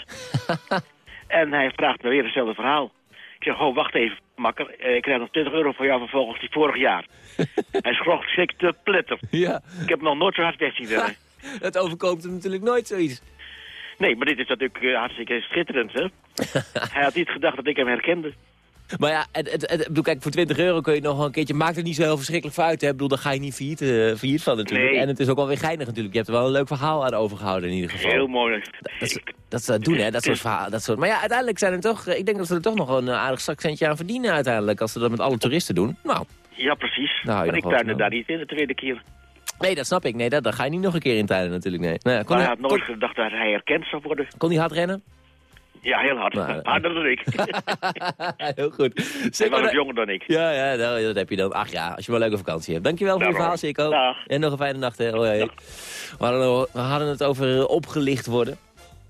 *laughs* en hij vraagt me weer hetzelfde verhaal. Ik zeg, oh, wacht even, makker. Eh, ik krijg nog 20 euro voor jou vervolgens die vorig jaar. *laughs* hij schrok zich te pletter. Ja. Ik heb hem nog nooit zo hard weg zien *laughs* rennen. Het overkoomt hem natuurlijk nooit zoiets. Nee, maar dit is natuurlijk eh, hartstikke schitterend, hè? *laughs* hij had niet gedacht dat ik hem herkende. Maar ja, het, het, bedoel, kijk, voor 20 euro kun je nog wel een keertje... Maakt het niet zo heel verschrikkelijk voor uit, hè? Ik bedoel, daar ga je niet failliet, failliet van natuurlijk. Nee. En het is ook wel weer geinig natuurlijk. Je hebt er wel een leuk verhaal aan overgehouden in ieder geval. Heel mooi. Dat, ze- dat ze dat doen, hè? Dat soort verhalen. Dat soort, maar ja, uiteindelijk zijn er toch... eh, Ik denk dat ze er toch nog een eh, aardig zakcentje aan verdienen uiteindelijk. Als ze dat met alle toeristen doen. Nou, Ja, precies. Nou, maar ik tuinde van. daar niet in de tweede keer. nee, dat snap ik. Nee, dat, dat ga je niet nog een keer in tuinen natuurlijk. Nee. Nou, ja, kon, Maar hij hij, had nooit gedacht dat hij herkend zou worden. kon hij hard rennen? Ja, heel hard. Maar, eh, Harder dan ik. *laughs* Heel goed. Zeg was maar, nog jonger dan ik. Ja, ja nou, dat heb je dan. Ach ja, als je wel een leuke vakantie hebt. Dankjewel voor je Daarom. verhaal, Sikko. En nog een fijne nacht, hè. Hoi, hoi. We, hadden, we hadden het over eh, opgelicht worden.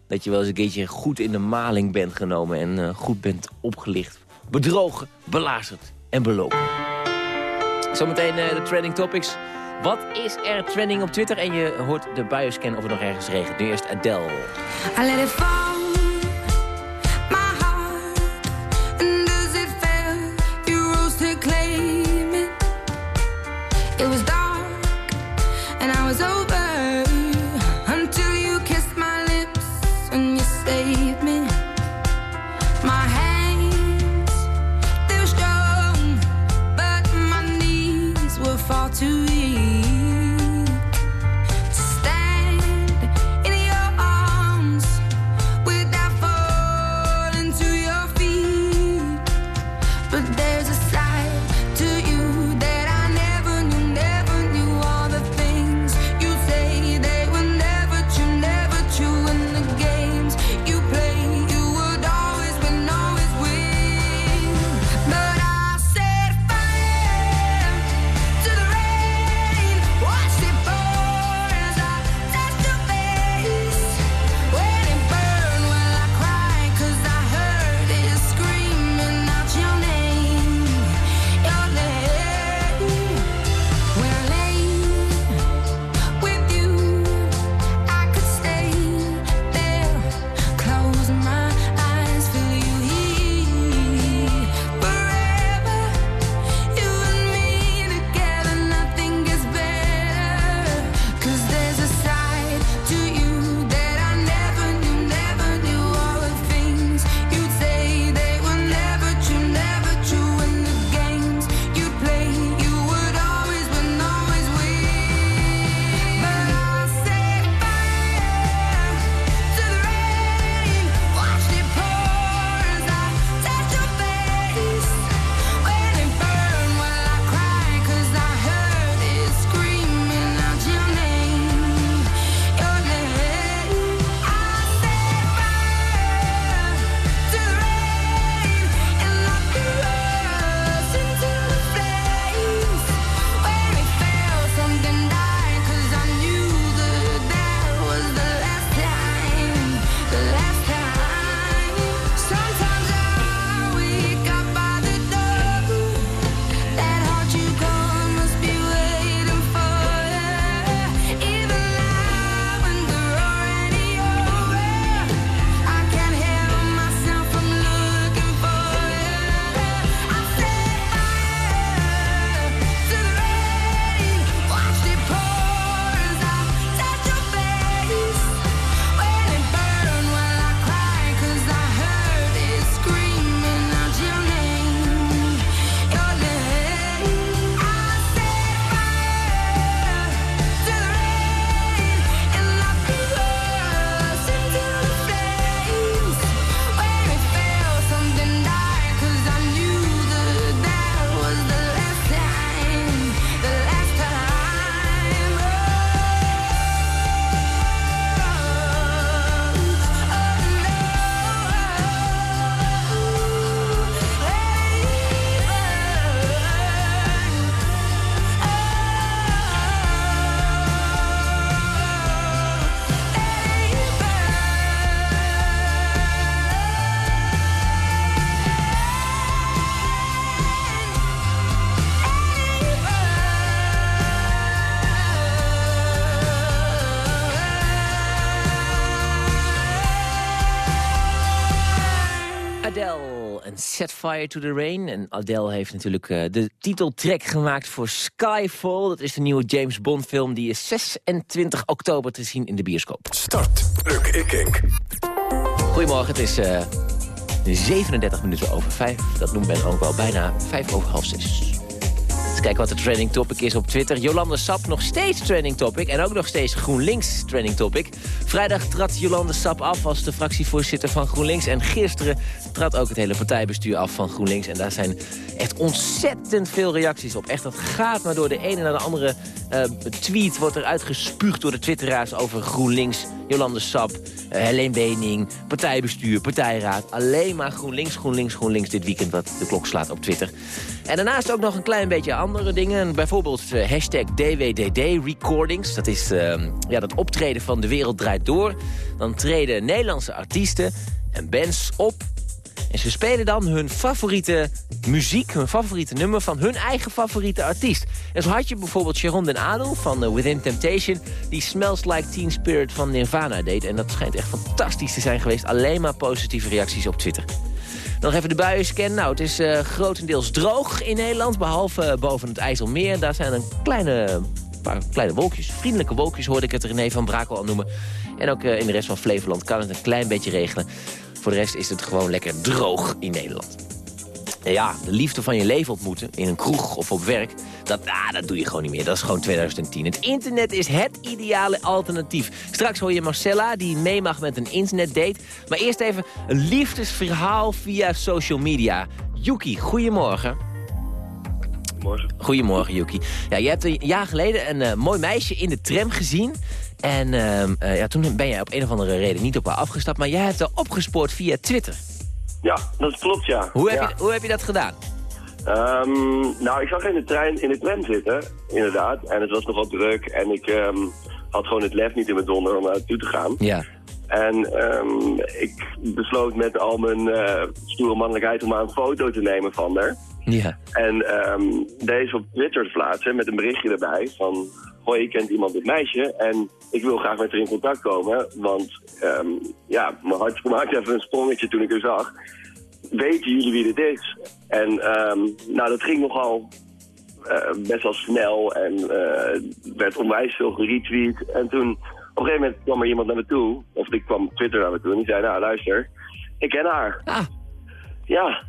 Dat je wel eens een keertje goed in de maling bent genomen en eh, goed bent opgelicht. Bedrogen, belazerd en belopen. Zometeen eh, de trending topics. Wat is er trending op Twitter? En je hoort de buienscan of het nog ergens regent. Nu eerst Adele. I let it fall, Set Fire to the Rain. En Adele heeft natuurlijk eh, de titeltrack gemaakt voor Skyfall. Dat is de nieuwe James Bond film. Die is 26 oktober te zien in de bioscoop. Start. Luc Ikink. Goedemorgen, het is eh, 37 minuten over 5. Dat noemt men ook wel bijna 5 over half 6. Kijken wat de trending topic is op Twitter. Jolande Sap nog steeds trending topic. En ook nog steeds GroenLinks trending topic. Vrijdag trad Jolande Sap af als de fractievoorzitter van GroenLinks. En gisteren trad ook het hele partijbestuur af van GroenLinks. En daar zijn echt ontzettend veel reacties op. Echt, dat gaat maar door de ene naar de andere eh, tweet wordt er uitgespuugd door de twitteraars over GroenLinks. Jolande Sap, eh Helene Bening, partijbestuur, partijraad. Alleen maar GroenLinks, GroenLinks, GroenLinks dit weekend wat de klok slaat op Twitter. En daarnaast ook nog een klein beetje andere dingen. Bijvoorbeeld eh, hashtag DWDD Recordings. Dat is eh, ja, dat optreden van De Wereld Draait Door. Dan treden Nederlandse artiesten en bands op en ze spelen dan hun favoriete muziek, hun favoriete nummer van hun eigen favoriete artiest. En zo had je bijvoorbeeld Sharon Den Adel van eh, Within Temptation... die Smells Like Teen Spirit van Nirvana deed. En dat schijnt echt fantastisch te zijn geweest. Alleen maar positieve reacties op Twitter. Dan even de buienscan. Nou, het is eh, grotendeels droog in Nederland, behalve eh, boven het IJsselmeer. Daar zijn een kleine, paar kleine wolkjes, vriendelijke wolkjes hoorde ik het René van Brakel al noemen. En ook in de rest van Flevoland kan het een klein beetje regenen. Voor de rest is het gewoon lekker droog in Nederland. En ja, de liefde van je leven ontmoeten in een kroeg of op werk... Dat, ah, dat doe je gewoon niet meer. Dat is gewoon 2010. Het internet is het ideale alternatief. Straks hoor je Marcella, die mee mag met een internetdate. Maar eerst even een liefdesverhaal via social media. Yuki, goedemorgen. Goedemorgen. Goedemorgen, Yuki. Ja, je hebt een jaar geleden een eh, mooi meisje in de tram gezien. En ehm, eh, ja, toen ben jij op een of andere reden niet op haar afgestapt... maar jij hebt haar opgespoord via Twitter. Ja, dat klopt, ja. Hoe heb, Ja. je, hoe heb je dat gedaan? Ehm, nou, ik zag in de trein, in de tram zitten, inderdaad. En het was nogal druk. En ik ehm, had gewoon het lef niet in mijn donder om naar naartoe te gaan. Ja. En ik besloot met al mijn eh, stoere mannelijkheid om maar een foto te nemen van haar. Ja. En deze op Twitter te plaatsen met een berichtje erbij van... Hoi, je kent iemand dit meisje en ik wil graag met haar in contact komen. Want ehm, ja, mijn hart maakte even een sprongetje toen ik haar zag. Weten jullie wie dit is? En ehm, nou, dat ging nogal eh, best wel snel en eh, werd onwijs veel geretweet. En toen op een gegeven moment kwam er iemand naar me toe, of ik kwam Twitter naar me toe en die zei, nou luister, ik ken haar. Ja.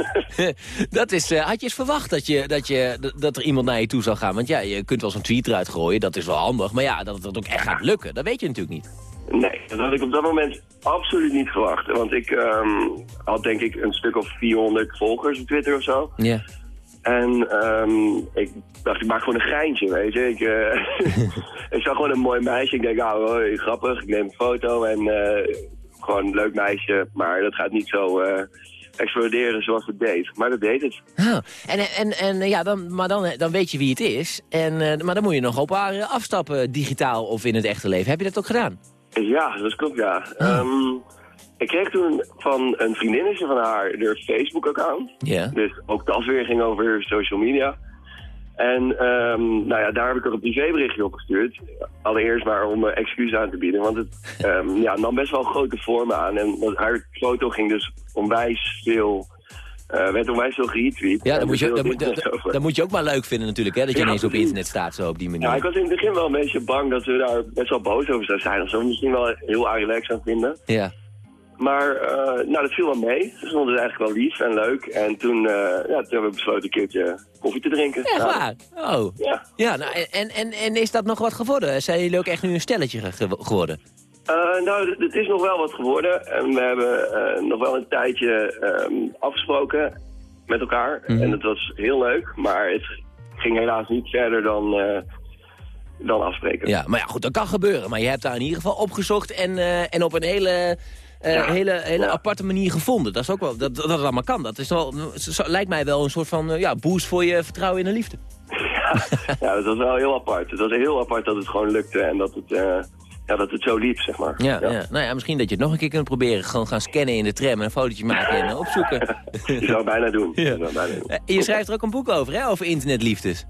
*laughs* dat is, eh, had je eens verwacht dat, je, dat, je, dat er iemand naar je toe zou gaan? Want ja, je kunt wel zo'n tweet eruit gooien, dat is wel handig. Maar ja, dat het ook echt gaat lukken, dat weet je natuurlijk niet. Nee, dat had ik op dat moment absoluut niet verwacht. Want ik ehm, had denk ik een stuk of 400 volgers op Twitter of zo. Ja. En ehm, ik dacht, ik maak gewoon een geintje, weet je. Ik, eh, *laughs* ik zag gewoon een mooi meisje. Ik denk, nou, hoi, grappig. Ik neem een foto en eh, gewoon een leuk meisje. Maar dat gaat niet zo eh, exploderen zoals het deed. Maar dat deed het. Ah, en en, en ja, dan, maar dan, dan weet je wie het is. En, eh, maar dan moet je nog op haar eh, afstappen, digitaal of in het echte leven. Heb je dat ook gedaan? Ja, dat klopt, ja. Ehm, ik kreeg toen van een vriendinnetje van haar haar Facebook-account. Ja. Dus ook dat weer ging over social media. En ehm, nou ja, daar heb ik er een privéberichtje op gestuurd. Allereerst maar om uh, excuus aan te bieden. Want het *laughs* ehm, ja, nam best wel grote vormen aan. En dat- haar foto ging dus onwijs veel... eh werd onwijs veel geretweet. Ja, dan moet, je, dan, moet, dan, dan moet je ook maar leuk vinden natuurlijk, hè, dat je Ja, ineens op internet staat zo op die manier. Ja, ik was in het begin wel een beetje bang dat ze daar best wel boos over zou zijn. Of zo misschien wel heel relax aan vinden. Ja. Maar eh, nou, dat viel wel mee. Ze vonden het eigenlijk wel lief en leuk. En toen, eh, ja, toen hebben we besloten een keertje koffie te drinken. Echt waar? Oh. Ja. Ja, nou, en, en, en is dat nog wat geworden? Zijn jullie ook echt nu een stelletje ge- ge- geworden? Eh, nou, het- is nog wel wat geworden. En we hebben nog wel een tijdje ehm, afgesproken met elkaar. Mhm. En het was heel leuk, maar het ging helaas niet verder dan, dan afspreken. Ja, maar ja, goed, dat kan gebeuren. Maar je hebt daar in ieder geval opgezocht en, en op een hele, Ja. hele, hele aparte manier gevonden. Dat is ook wel, dat, dat het allemaal kan. Dat is wel, lijkt mij wel een soort van eh, ja, boost voor je vertrouwen in de liefde. *laughs* Ja, dat was wel heel apart. Het was heel apart dat het gewoon lukte en dat het, eh, ja, dat het zo liep, zeg maar. Ja, ja. Nou ja, misschien dat je het nog een keer kunt proberen. Gewoon gaan scannen in de tram en een fotootje maken en opzoeken. *laughs* Je zou bijna doen. *laughs* Je bijna doen. Eh, Je schrijft er ook een boek over, hè? Over internetliefdes.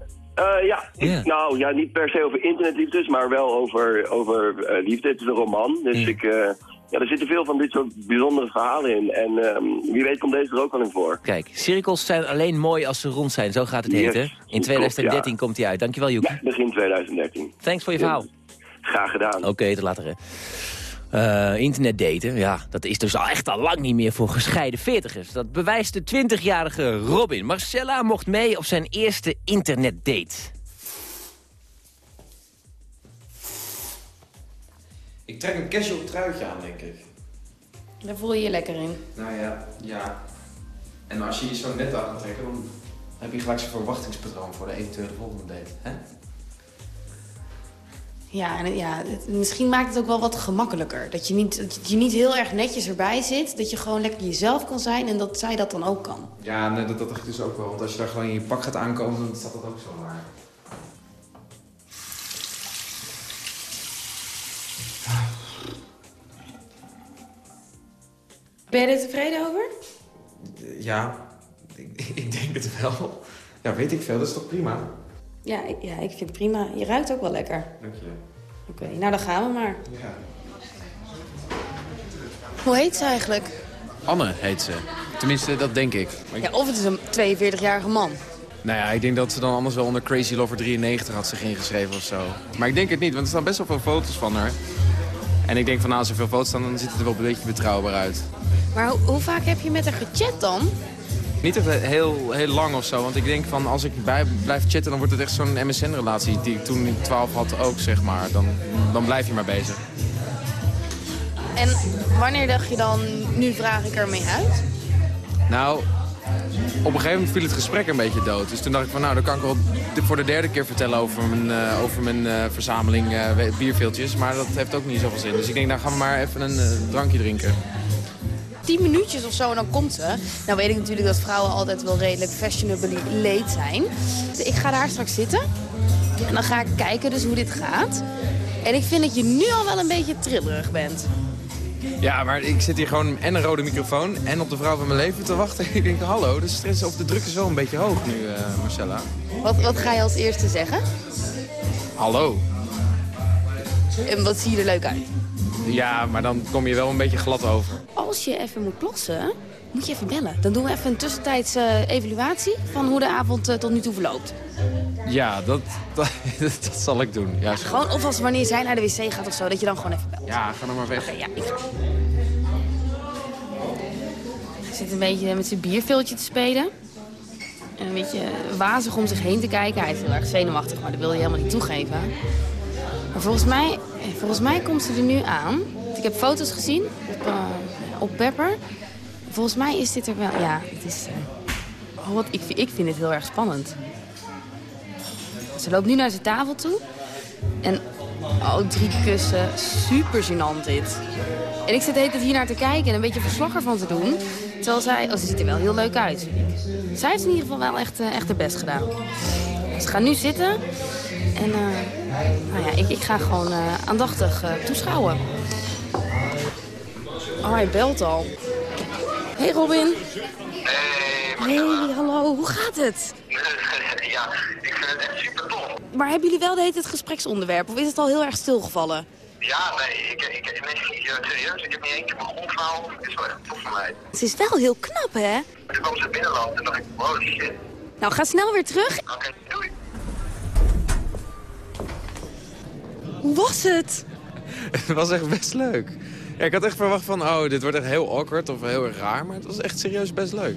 Ja, Ja. nou ja, niet per se over internetliefdes, maar wel over, over eh, liefde. Het is een roman, dus ik, eh, ja, er zitten veel van dit soort bijzondere verhalen in. En ehm, wie weet komt deze er ook wel in voor. Kijk, cirkels zijn alleen mooi als ze rond zijn. Zo gaat het Yes, heten. In klopt, 2013 ja. komt hij uit. Dankjewel, Joekie. Begin 2013. Thanks voor je verhaal. Graag gedaan. Oké, tot later. hè. Eh, internet daten, ja, dat is dus al echt al lang niet meer voor gescheiden veertigers. Dat bewijst de 20-jarige Robin. Marcella mocht mee op zijn eerste internetdate. Ik trek een casual truitje aan, denk ik. Daar voel je je lekker in. Nou ja, ja. En als je je zo net aan gaat trekken, dan heb je gelijk zo'n verwachtingspatroon voor de eventuele volgende date. Hè? Ja, en ja het- misschien maakt het ook wel wat gemakkelijker. Dat je, niet, dat je niet heel erg netjes erbij zit. Dat je gewoon lekker jezelf kan zijn en dat zij dat dan ook kan. Ja, nee, dat, dat dacht ik dus ook wel. Want als je daar gewoon in je pak gaat aankomen, dan staat dat ook zo waar. Ben je er tevreden over? Ja, ik, ik denk het wel. Ja, weet ik veel. Dat is toch prima? Ja, ik, ja, ik vind het prima. Je ruikt ook wel lekker. Dank je. Oké, nou dan gaan we maar. Ja. Hoe heet ze eigenlijk? Anne heet ze. Tenminste, dat denk ik- Ja, of het is een 42-jarige man. Nou ja, ik denk dat ze dan anders wel onder Crazy Lover 93 had zich ingeschreven of zo. Maar ik denk het niet, want er staan best wel veel foto's van haar. En ik denk van, nou, als er veel foto's staan, dan ziet het er wel een beetje betrouwbaar uit. Maar hoe, hoe vaak heb je met haar gechat dan? Niet echt heel, heel lang of zo, want ik denk van, als ik bij blijf chatten, dan wordt het echt zo'n MSN-relatie die ik toen in 12 had ook, zeg maar. Dan, dan blijf je maar bezig. En wanneer dacht je dan, nu vraag ik ermee uit? Nou, op een gegeven moment viel het gesprek een beetje dood. Dus toen dacht ik van, nou, dan kan ik wel voor de derde keer vertellen over mijn, eh, over mijn eh, verzameling eh, bierveeltjes. Maar dat heeft ook niet zoveel zin. Dus ik denk, nou gaan we maar even een eh, drankje drinken. 10 minuutjes of zo en dan komt ze. Nou weet ik natuurlijk dat vrouwen altijd wel redelijk fashionably late zijn. Dus ik ga daar straks zitten. En dan ga ik kijken dus hoe dit gaat. En ik vind dat je nu al wel een beetje trillerig bent. Ja, maar ik zit hier gewoon en een rode microfoon en op de vrouw van mijn leven te wachten. *laughs* Ik denk, hallo, de stress of de druk is wel een beetje hoog nu, eh, Marcella. Wat, wat ga je als eerste zeggen? Hallo. En wat zie je er leuk uit? Ja, maar dan kom je wel een beetje glad over. Als je even moet plassen, moet je even bellen. Dan doen we even een tussentijdse evaluatie van hoe de avond eh, tot nu toe verloopt. Ja, dat, *laughs* dat, dat zal ik doen. Ja. Gewoon, of als wanneer zij naar de wc gaat of zo, dat je dan gewoon even belt. ja ga dan maar weg. Oké, ja, ik ga. Hij zit een beetje met zijn bierveeltje te spelen. En een beetje wazig om zich heen te kijken. Hij is heel erg zenuwachtig, maar dat wil hij helemaal niet toegeven. Maar volgens mij, volgens mij komt ze er nu aan. Ik heb foto's gezien op, eh, op Pepper. Volgens mij is dit er wel... Ja, het is... eh, oh, wat, ik, ik vind het heel erg spannend. Ze loopt nu naar zijn tafel toe. En oh, drie kussen. Super gênant dit. En ik zit de hele tijd hier naar te kijken en een beetje verslag ervan te doen. Terwijl zij... Oh, ze ziet er wel heel leuk uit. Zij heeft in ieder geval wel echt, eh, echt haar best gedaan. Ze gaan nu zitten. En nou ja, ik, ik ga gewoon eh, aandachtig eh, toeschouwen. Oh, hij belt al. Hey Robin. Hey, hallo. Hoe gaat het? *laughs* ja, ik vind het echt super tof. Maar hebben jullie wel de hele tijd gespreksonderwerp? Of is het al heel erg stilgevallen? Ja, nee, ik, ik, nee, ja, serieus, ik heb niet één keer mijn grond gehaald. Het is wel echt tof voor mij. Het is wel heel knap, hè? Toen kwam ze binnenland en dacht ik, wow, shit. Nou, ga snel weer terug. Oké, doei. Hoe was het? *laughs* Het was echt best leuk. Ja, ik had echt verwacht van, oh, dit wordt echt heel awkward of heel erg raar. Maar het was echt serieus best leuk.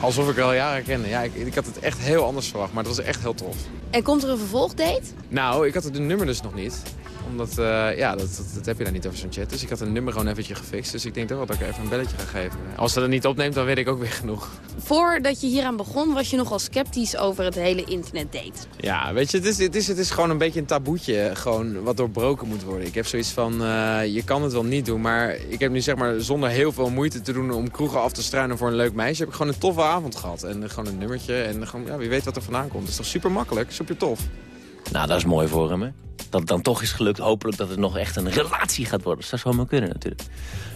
Alsof ik haar al jaren kende. Ja, ik, ik had het echt heel anders verwacht, maar het was echt heel tof. En komt er een vervolgdate? Nou, ik had het nummer dus nog niet. Omdat, eh, ja, dat, dat, dat heb je dan niet over zo'n chat. Dus ik had een nummer gewoon eventjes gefixt. Dus ik denk toch wel dat ik even een belletje ga geven. Als ze dat niet opneemt, dan weet ik ook weer genoeg. Voordat je hieraan begon, was je nogal sceptisch over het hele internetdate. Ja, weet je, het is, het, is, het is gewoon een beetje een taboetje gewoon, wat doorbroken moet worden. Ik heb zoiets van, eh, je kan het wel niet doen, maar ik heb nu zeg maar zonder heel veel moeite te doen om kroegen af te struinen voor een leuk meisje, heb ik gewoon een toffe avond gehad. En eh, gewoon een nummertje en gewoon, ja, wie weet wat er vandaan komt. Het is toch super makkelijk, super tof. Nou, dat is mooi voor hem, hè? Dat het dan toch is gelukt, hopelijk dat het nog echt een relatie gaat worden. Dat zou maar kunnen natuurlijk.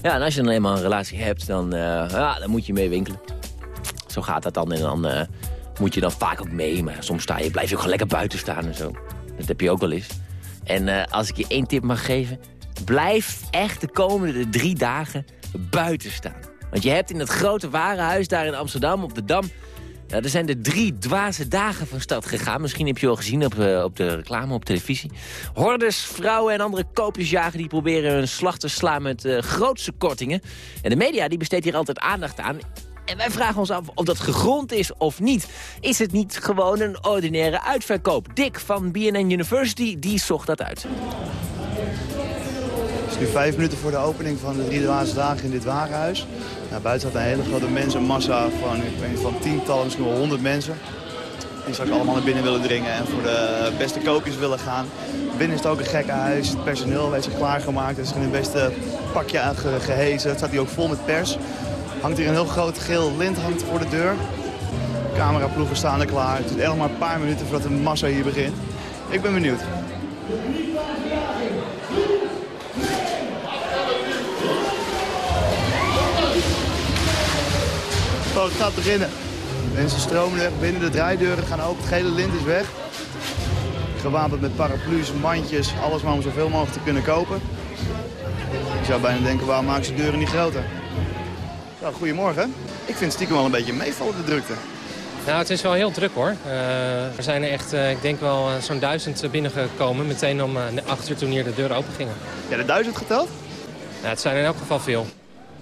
Ja, en als je dan eenmaal een relatie hebt, dan, eh, ja, dan moet je mee winkelen. Zo gaat dat dan en dan eh, moet je dan vaak ook mee. Maar soms sta je, blijf je ook gewoon lekker buiten staan en zo. Dat heb je ook wel eens. En eh, als ik je één tip mag geven, blijf echt de komende drie dagen buiten staan. Want je hebt in het grote warenhuis daar in Amsterdam op de Dam... Er zijn de drie dwaze dagen van stad gegaan. Misschien heb je al gezien op, eh, op de reclame op televisie. Hordes, vrouwen en andere koopjesjagen die proberen hun slag te slaan met eh, grootste kortingen. En de media die besteedt hier altijd aandacht aan. En wij vragen ons af of dat gegrond is of niet. Is het niet gewoon een ordinaire uitverkoop? Dick van BNN University, die zocht dat uit. Het is nu vijf minuten voor de opening van de drie dwaze dagen in dit warenhuis. Nou, buiten staat een hele grote mensenmassa van, ik weet van tientallen, misschien wel honderd mensen. Die straks allemaal naar binnen willen dringen en voor de beste kookjes willen gaan. Binnen is het ook een gekke huis. Het personeel heeft zich klaargemaakt. Er is een beste pakje aange- gehezen. Het staat hier ook vol met pers. Hangt hier een heel groot geel lint hangt voor de deur. Cameraploegen staan er klaar. Het duurt echt maar een paar minuten voordat de massa hier begint. Ik ben benieuwd. Het gaat beginnen. Mensen stromen weg binnen, de draaideuren gaan open, het gele lint is weg. Gewapend met paraplu's, mandjes, alles maar om zoveel mogelijk te kunnen kopen. Ik zou bijna denken, waarom maken ze de deuren niet groter? Nou, goedemorgen. Ik vind stiekem wel een beetje meevallen de drukte. Nou, het is wel heel druk hoor. Eh, er zijn er echt, eh, ik denk wel eh, zo'n duizend binnengekomen. Meteen om eh, acht uur toen hier de deuren open gingen. Ja, de duizend geteld? Ja, het zijn er in elk geval veel.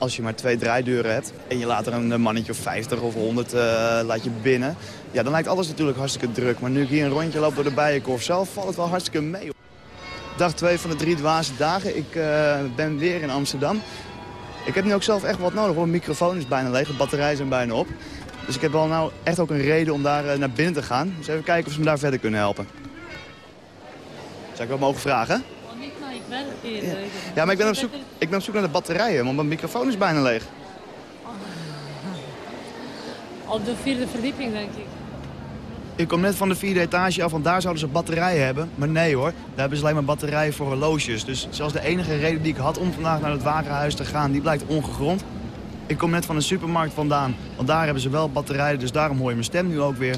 Als je maar twee draaideuren hebt en je laat er een eh, mannetje of 50 of 100 eh, laat je binnen... Ja, dan lijkt alles natuurlijk hartstikke druk. Maar nu ik hier een rondje loop door de Bijenkorf zelf, valt het wel hartstikke mee. Dag 2 van de drie dwaze dagen. Ik eh, ben weer in Amsterdam. Ik heb nu ook zelf echt wat nodig hoor. Mijn microfoon is bijna leeg, de batterijen zijn bijna op. Dus ik heb wel nou echt ook een reden om daar naar binnen te gaan. Dus even kijken of ze me daar verder kunnen helpen. Zou ik wel mogen vragen? Ja. Maar ik ben, op zoek, ik ben op zoek naar de batterijen, want mijn microfoon is bijna leeg. Op de vierde verdieping, denk ik. Ik kom net van de vierde etage af, want daar zouden ze batterijen hebben. Maar nee hoor, daar hebben ze alleen maar batterijen voor horloges. Dus zelfs de enige reden die ik had om vandaag naar het warenhuis te gaan, die blijkt ongegrond. Ik kom net van een supermarkt vandaan, want daar hebben ze wel batterijen. Dus daarom hoor je mijn stem nu ook weer.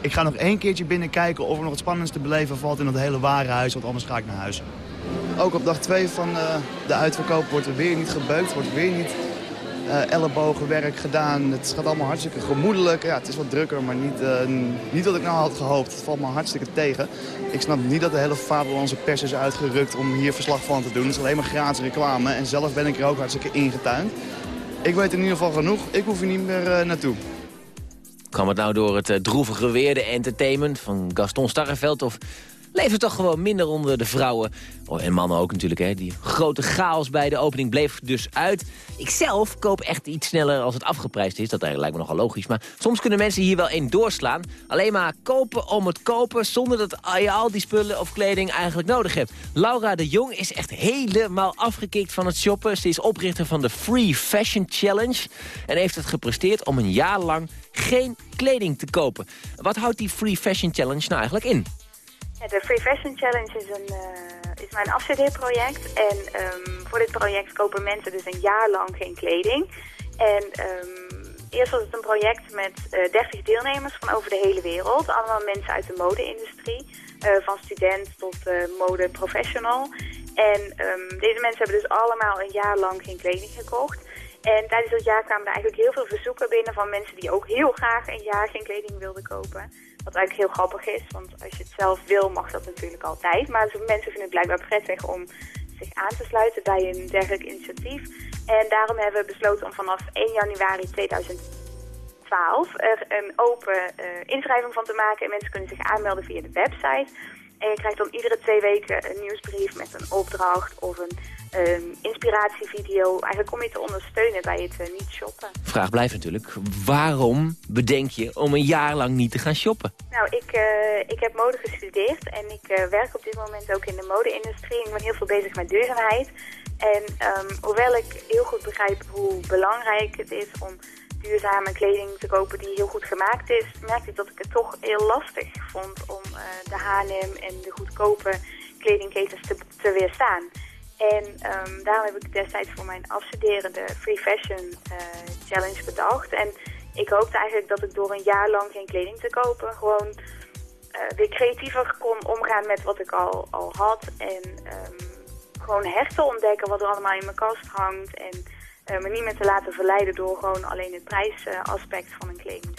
Ik ga nog één keertje binnen kijken of er nog wat spannends te beleven valt in het hele warenhuis. Want anders ga ik naar huis. Ook op dag 2 van eh, de uitverkoop wordt er weer niet gebeukt, wordt weer niet eh, ellebogenwerk gedaan. Het gaat allemaal hartstikke gemoedelijk. Ja, het is wat drukker, maar niet, eh, niet wat ik nou had gehoopt. Het valt me hartstikke tegen. Ik snap niet dat de hele Fabellandse pers is uitgerukt om hier verslag van te doen. Het is alleen maar gratis reclame en zelf ben ik er ook hartstikke ingetuind. Ik weet in ieder geval genoeg. Ik hoef hier niet meer eh, naartoe. Kwam het nou door het droevige weer, de entertainment van Gaston Starreveld... of het toch gewoon minder onder de vrouwen? Oh, en mannen ook natuurlijk, hè. Die grote chaos bij de opening bleef dus uit. Ik zelf koop echt iets sneller als het afgeprijsd is. Dat lijkt me nogal logisch. Maar soms kunnen mensen hier wel één doorslaan. Alleen maar kopen om het kopen... zonder dat je al die spullen of kleding eigenlijk nodig hebt. Laura de Jong is echt helemaal afgekikt van het shoppen. Ze is oprichter van de Free Fashion Challenge. En heeft het gepresteerd om een jaar lang geen kleding te kopen. Wat houdt die Free Fashion Challenge nou eigenlijk in? De Free Fashion Challenge is, een, eh, is mijn afstudeerproject. En ehm, voor dit project kopen mensen dus een jaar lang geen kleding. En ehm, eerst was het een project met eh 30 deelnemers van over de hele wereld. Allemaal mensen uit de mode-industrie. eh, van student tot eh mode-professional. En ehm, deze mensen hebben dus allemaal een jaar lang geen kleding gekocht. En tijdens dat jaar kwamen er eigenlijk heel veel verzoeken binnen van mensen die ook heel graag een jaar geen kleding wilden kopen. Wat eigenlijk heel grappig is, want als je het zelf wil mag dat natuurlijk altijd. Maar mensen vinden het blijkbaar prettig om zich aan te sluiten bij een dergelijk initiatief. En daarom hebben we besloten om vanaf 1 januari 2012 er een open eh, inschrijving van te maken. En mensen kunnen zich aanmelden via de website. En je krijgt dan iedere twee weken een nieuwsbrief met een opdracht of een ehm, inspiratievideo. Eigenlijk om je te ondersteunen bij het eh, niet shoppen. Vraag blijft natuurlijk, waarom bedenk je om een jaar lang niet te gaan shoppen? Nou, ik, eh, ik heb mode gestudeerd en ik eh, werk op dit moment ook in de mode-industrie. Ik ben heel veel bezig met duurzaamheid. En ehm, hoewel ik heel goed begrijp hoe belangrijk het is om duurzame kleding te kopen die heel goed gemaakt is, merkte ik dat ik het toch heel lastig vond om eh, de H&M en de goedkope kledingketens te, weerstaan. En ehm, daarom heb ik destijds voor mijn afstuderen de Free Fashion eh, Challenge bedacht. En ik hoopte eigenlijk dat ik door een jaar lang geen kleding te kopen gewoon eh, weer creatiever kon omgaan met wat ik al, al had. En ehm, gewoon hechten ontdekken wat er allemaal in mijn kast hangt. En eh, me niet meer te laten verleiden door gewoon alleen het prijsaspect van een kleding.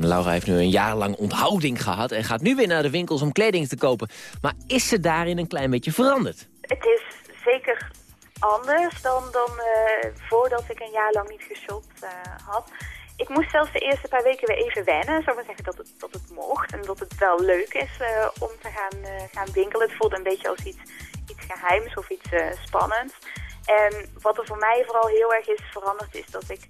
Laura heeft nu een jaar lang onthouding gehad... en gaat nu weer naar de winkels om kleding te kopen. Maar is ze daarin een klein beetje veranderd? Het is zeker anders dan, dan eh, voordat ik een jaar lang niet geshopt eh, had. Ik moest zelfs de eerste paar weken weer even wennen. Zou maar zeggen dat het, dat het mocht en dat het wel leuk is om te gaan, gaan winkelen. Het voelde een beetje als iets, iets geheims of iets spannends. En wat er voor mij vooral heel erg is veranderd is dat ik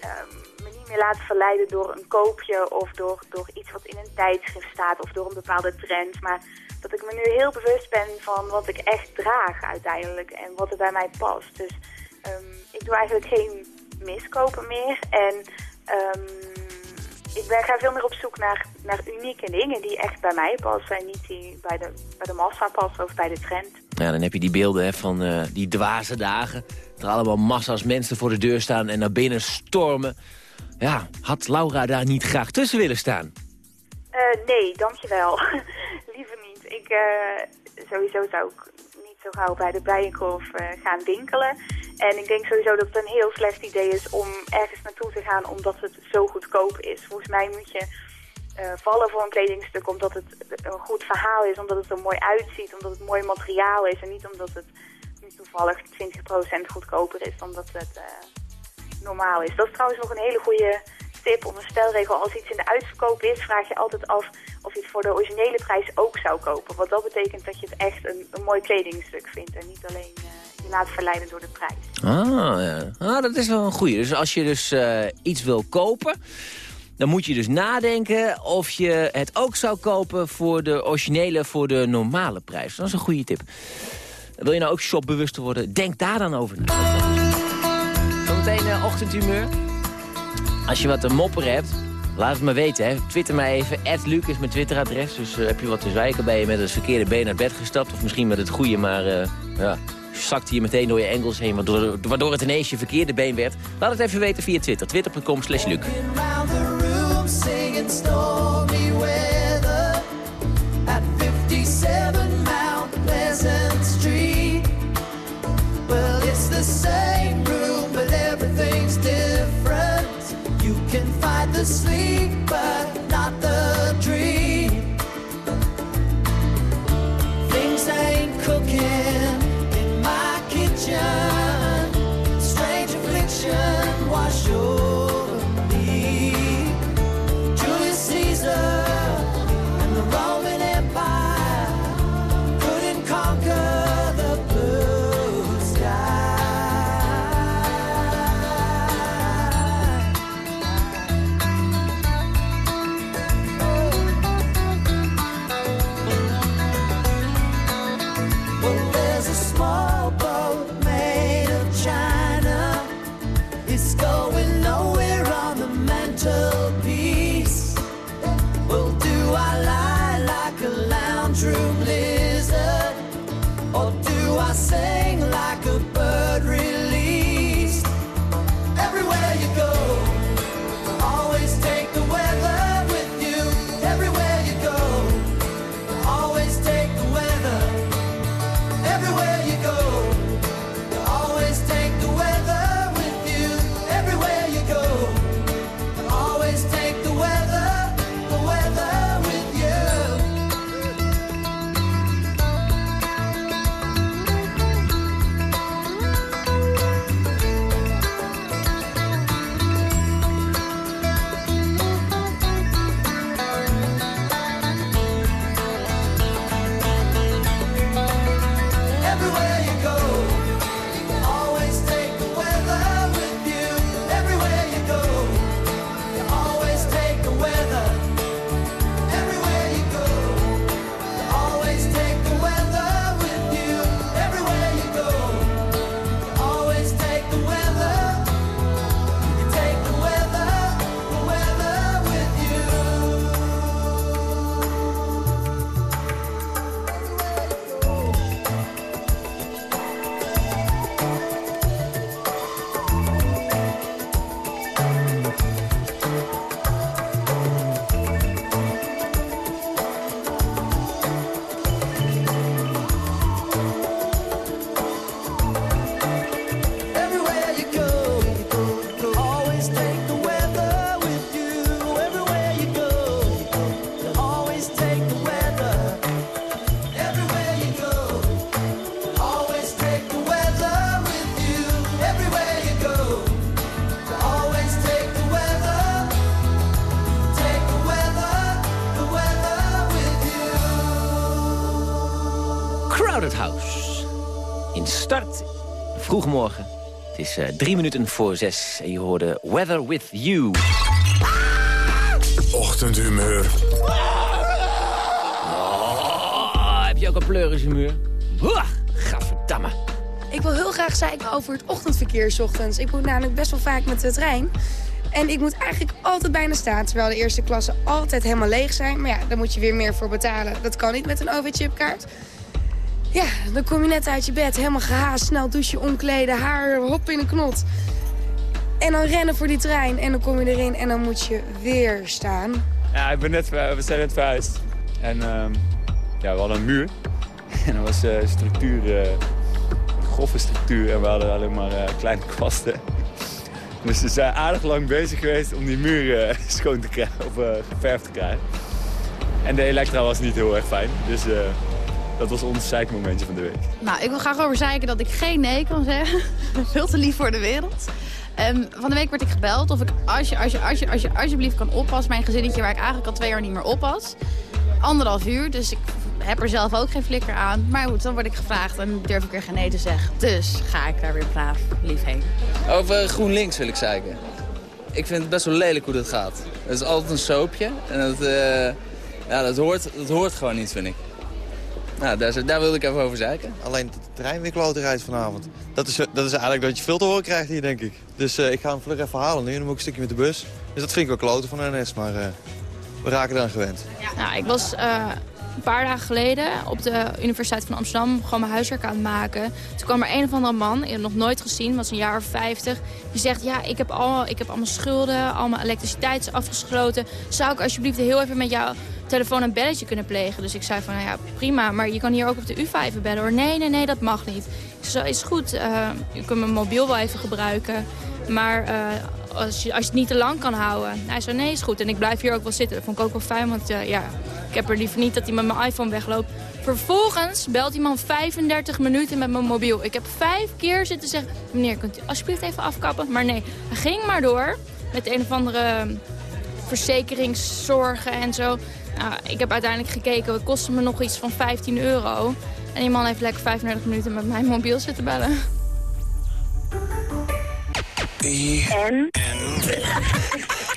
ehm, me niet meer laat verleiden door een koopje of door, door iets wat in een tijdschrift staat of door een bepaalde trend. Maar dat ik me nu heel bewust ben van wat ik echt draag uiteindelijk en wat er bij mij past. Dus ehm, ik doe eigenlijk geen miskopen meer en ehm, ik ben, ga veel meer op zoek naar, naar unieke dingen die echt bij mij passen en niet die bij de, bij de massa passen of bij de trend. Ja, dan heb je die beelden hè, van eh, die dwaze dagen. Dat er allemaal massa's mensen voor de deur staan en naar binnen stormen. Ja, had Laura daar niet graag tussen willen staan? Eh, nee, dankjewel. *laughs* Liever niet. Ik, eh, sowieso zou ik niet zo gauw bij de Bijenkorf gaan winkelen. En ik denk sowieso dat het een heel slecht idee is om ergens naartoe te gaan omdat het zo goedkoop is. Volgens mij moet je vallen voor een kledingstuk omdat het een goed verhaal is, omdat het er mooi uitziet, omdat het mooi materiaal is en niet omdat het nu toevallig 20% goedkoper is dan dat het eh, normaal is. Dat is trouwens nog een hele goede tip om een spelregel. Als iets in de uitverkoop is, vraag je altijd af of je het voor de originele prijs ook zou kopen. Want dat betekent dat je het echt een, mooi kledingstuk vindt en niet alleen eh, je laat verleiden door de prijs. Ah, ja. ah, dat is wel een goeie. Dus als je dus eh, iets wil kopen... dan moet je dus nadenken of je het ook zou kopen... voor de originele, voor de normale prijs. Dat is een goede tip. Wil je nou ook shopbewuster worden? Denk daar dan over na. Zometeen uh, ochtendhumeur. Als je wat te mopperen hebt, laat het me weten. Hè. Twitter mij even. Luc is mijn Twitteradres. Dus eh, heb je wat te zeiken, ben je met het verkeerde been naar bed gestapt. Of misschien met het goede, maar eh, ja, zakt hier meteen door je engels heen. Waardoor, waardoor het ineens je verkeerde been werd. Laat het even weten via Twitter. Twitter.com slash Luc. Singing stormy weather at 57 Mount Pleasant Street. Well, it's the same room, but everything's different. You can fight the sleep, is eh, drie minuten voor zes en je hoorde Weather With You. Ochtendhumeur. Oh, heb je ook een pleurismuur? Gadverdamme. Ik wil heel graag zeiken over het ochtendverkeer 's ochtends. Ik moet namelijk best wel vaak met de trein. En ik moet eigenlijk altijd bijna staan, terwijl de eerste klassen altijd helemaal leeg zijn. Maar ja, daar moet je weer meer voor betalen. Dat kan niet met een OV-chipkaart. Dan kom je net uit je bed, helemaal gehaast, snel douchen, omkleden, haar, hop in een knot. En dan rennen voor die trein en dan kom je erin en dan moet je weer staan. Ja, ik ben net, we zijn net verhuisd. En ehm, ja, we hadden een muur. *laughs* En dat was eh, structuur, een grove structuur. En we hadden alleen maar eh, kleine kwasten. *laughs* Dus we zijn aardig lang bezig geweest om die muur schoon te krijgen, of geverfd te krijgen. En de elektra was niet heel erg fijn. Dus dat was ons zeikmomentje van de week. Nou, ik wil graag over zeiken dat ik geen nee kan zeggen. *laughs* Veel te lief voor de wereld. Ehm, van de week werd ik gebeld of ik als je, als je, als je, als je alsjeblieft kan oppassen. Mijn gezinnetje waar ik eigenlijk al twee jaar niet meer oppas. Anderhalf uur, dus ik heb er zelf ook geen flikker aan. Maar goed, dan word ik gevraagd en durf ik er geen nee te zeggen. Dus ga ik daar weer braaf lief heen. Over GroenLinks wil ik zeggen. Ik vind het best wel lelijk hoe dat gaat. Het is altijd een soapje en dat, eh, ja, dat, hoort, dat hoort gewoon niet, vind ik. Nou, daar, daar wilde ik even over zeiken. Alleen dat de trein weer kloten rijdt vanavond. Dat is, dat is eigenlijk dat je veel te horen krijgt hier, denk ik. Dus eh, ik ga hem vlug even halen nu dan moet ik een stukje met de bus. Dus dat vind ik wel kloten van NS, maar eh, we raken eraan gewend. Nou, ik was eh, een paar dagen geleden op de Universiteit van Amsterdam gewoon mijn huiswerk aan het maken. Toen kwam er een of andere man, ik heb nog nooit gezien, was een jaar of 50. Die zegt, ja, ik heb, al, ik heb allemaal schulden, al mijn elektriciteit is afgesloten. Zou ik alsjeblieft heel even met jouw telefoon een belletje kunnen plegen? Dus ik zei van, nou ja, prima, maar je kan hier ook op de U5 bellen hoor. Nee, nee, nee, dat mag niet. Ik zei, is goed, eh, je kunt mijn mobiel wel even gebruiken. Maar eh, als, je, als je het niet te lang kan houden. Hij zei, nee, is goed. En ik blijf hier ook wel zitten. Dat vond ik ook wel fijn, want eh, ja, ik heb er liever niet dat hij met mijn iPhone wegloopt. Vervolgens belt die man 35 minuten met mijn mobiel. Ik heb vijf keer zitten zeggen, meneer, kunt u alsjeblieft even afkappen? Maar nee, hij ging maar door met een of andere verzekeringszorgen en zo. Nou, ik heb uiteindelijk gekeken, het kostte me nog iets van 15 euro. En die man heeft lekker 35 minuten met mijn mobiel zitten bellen. En? *laughs*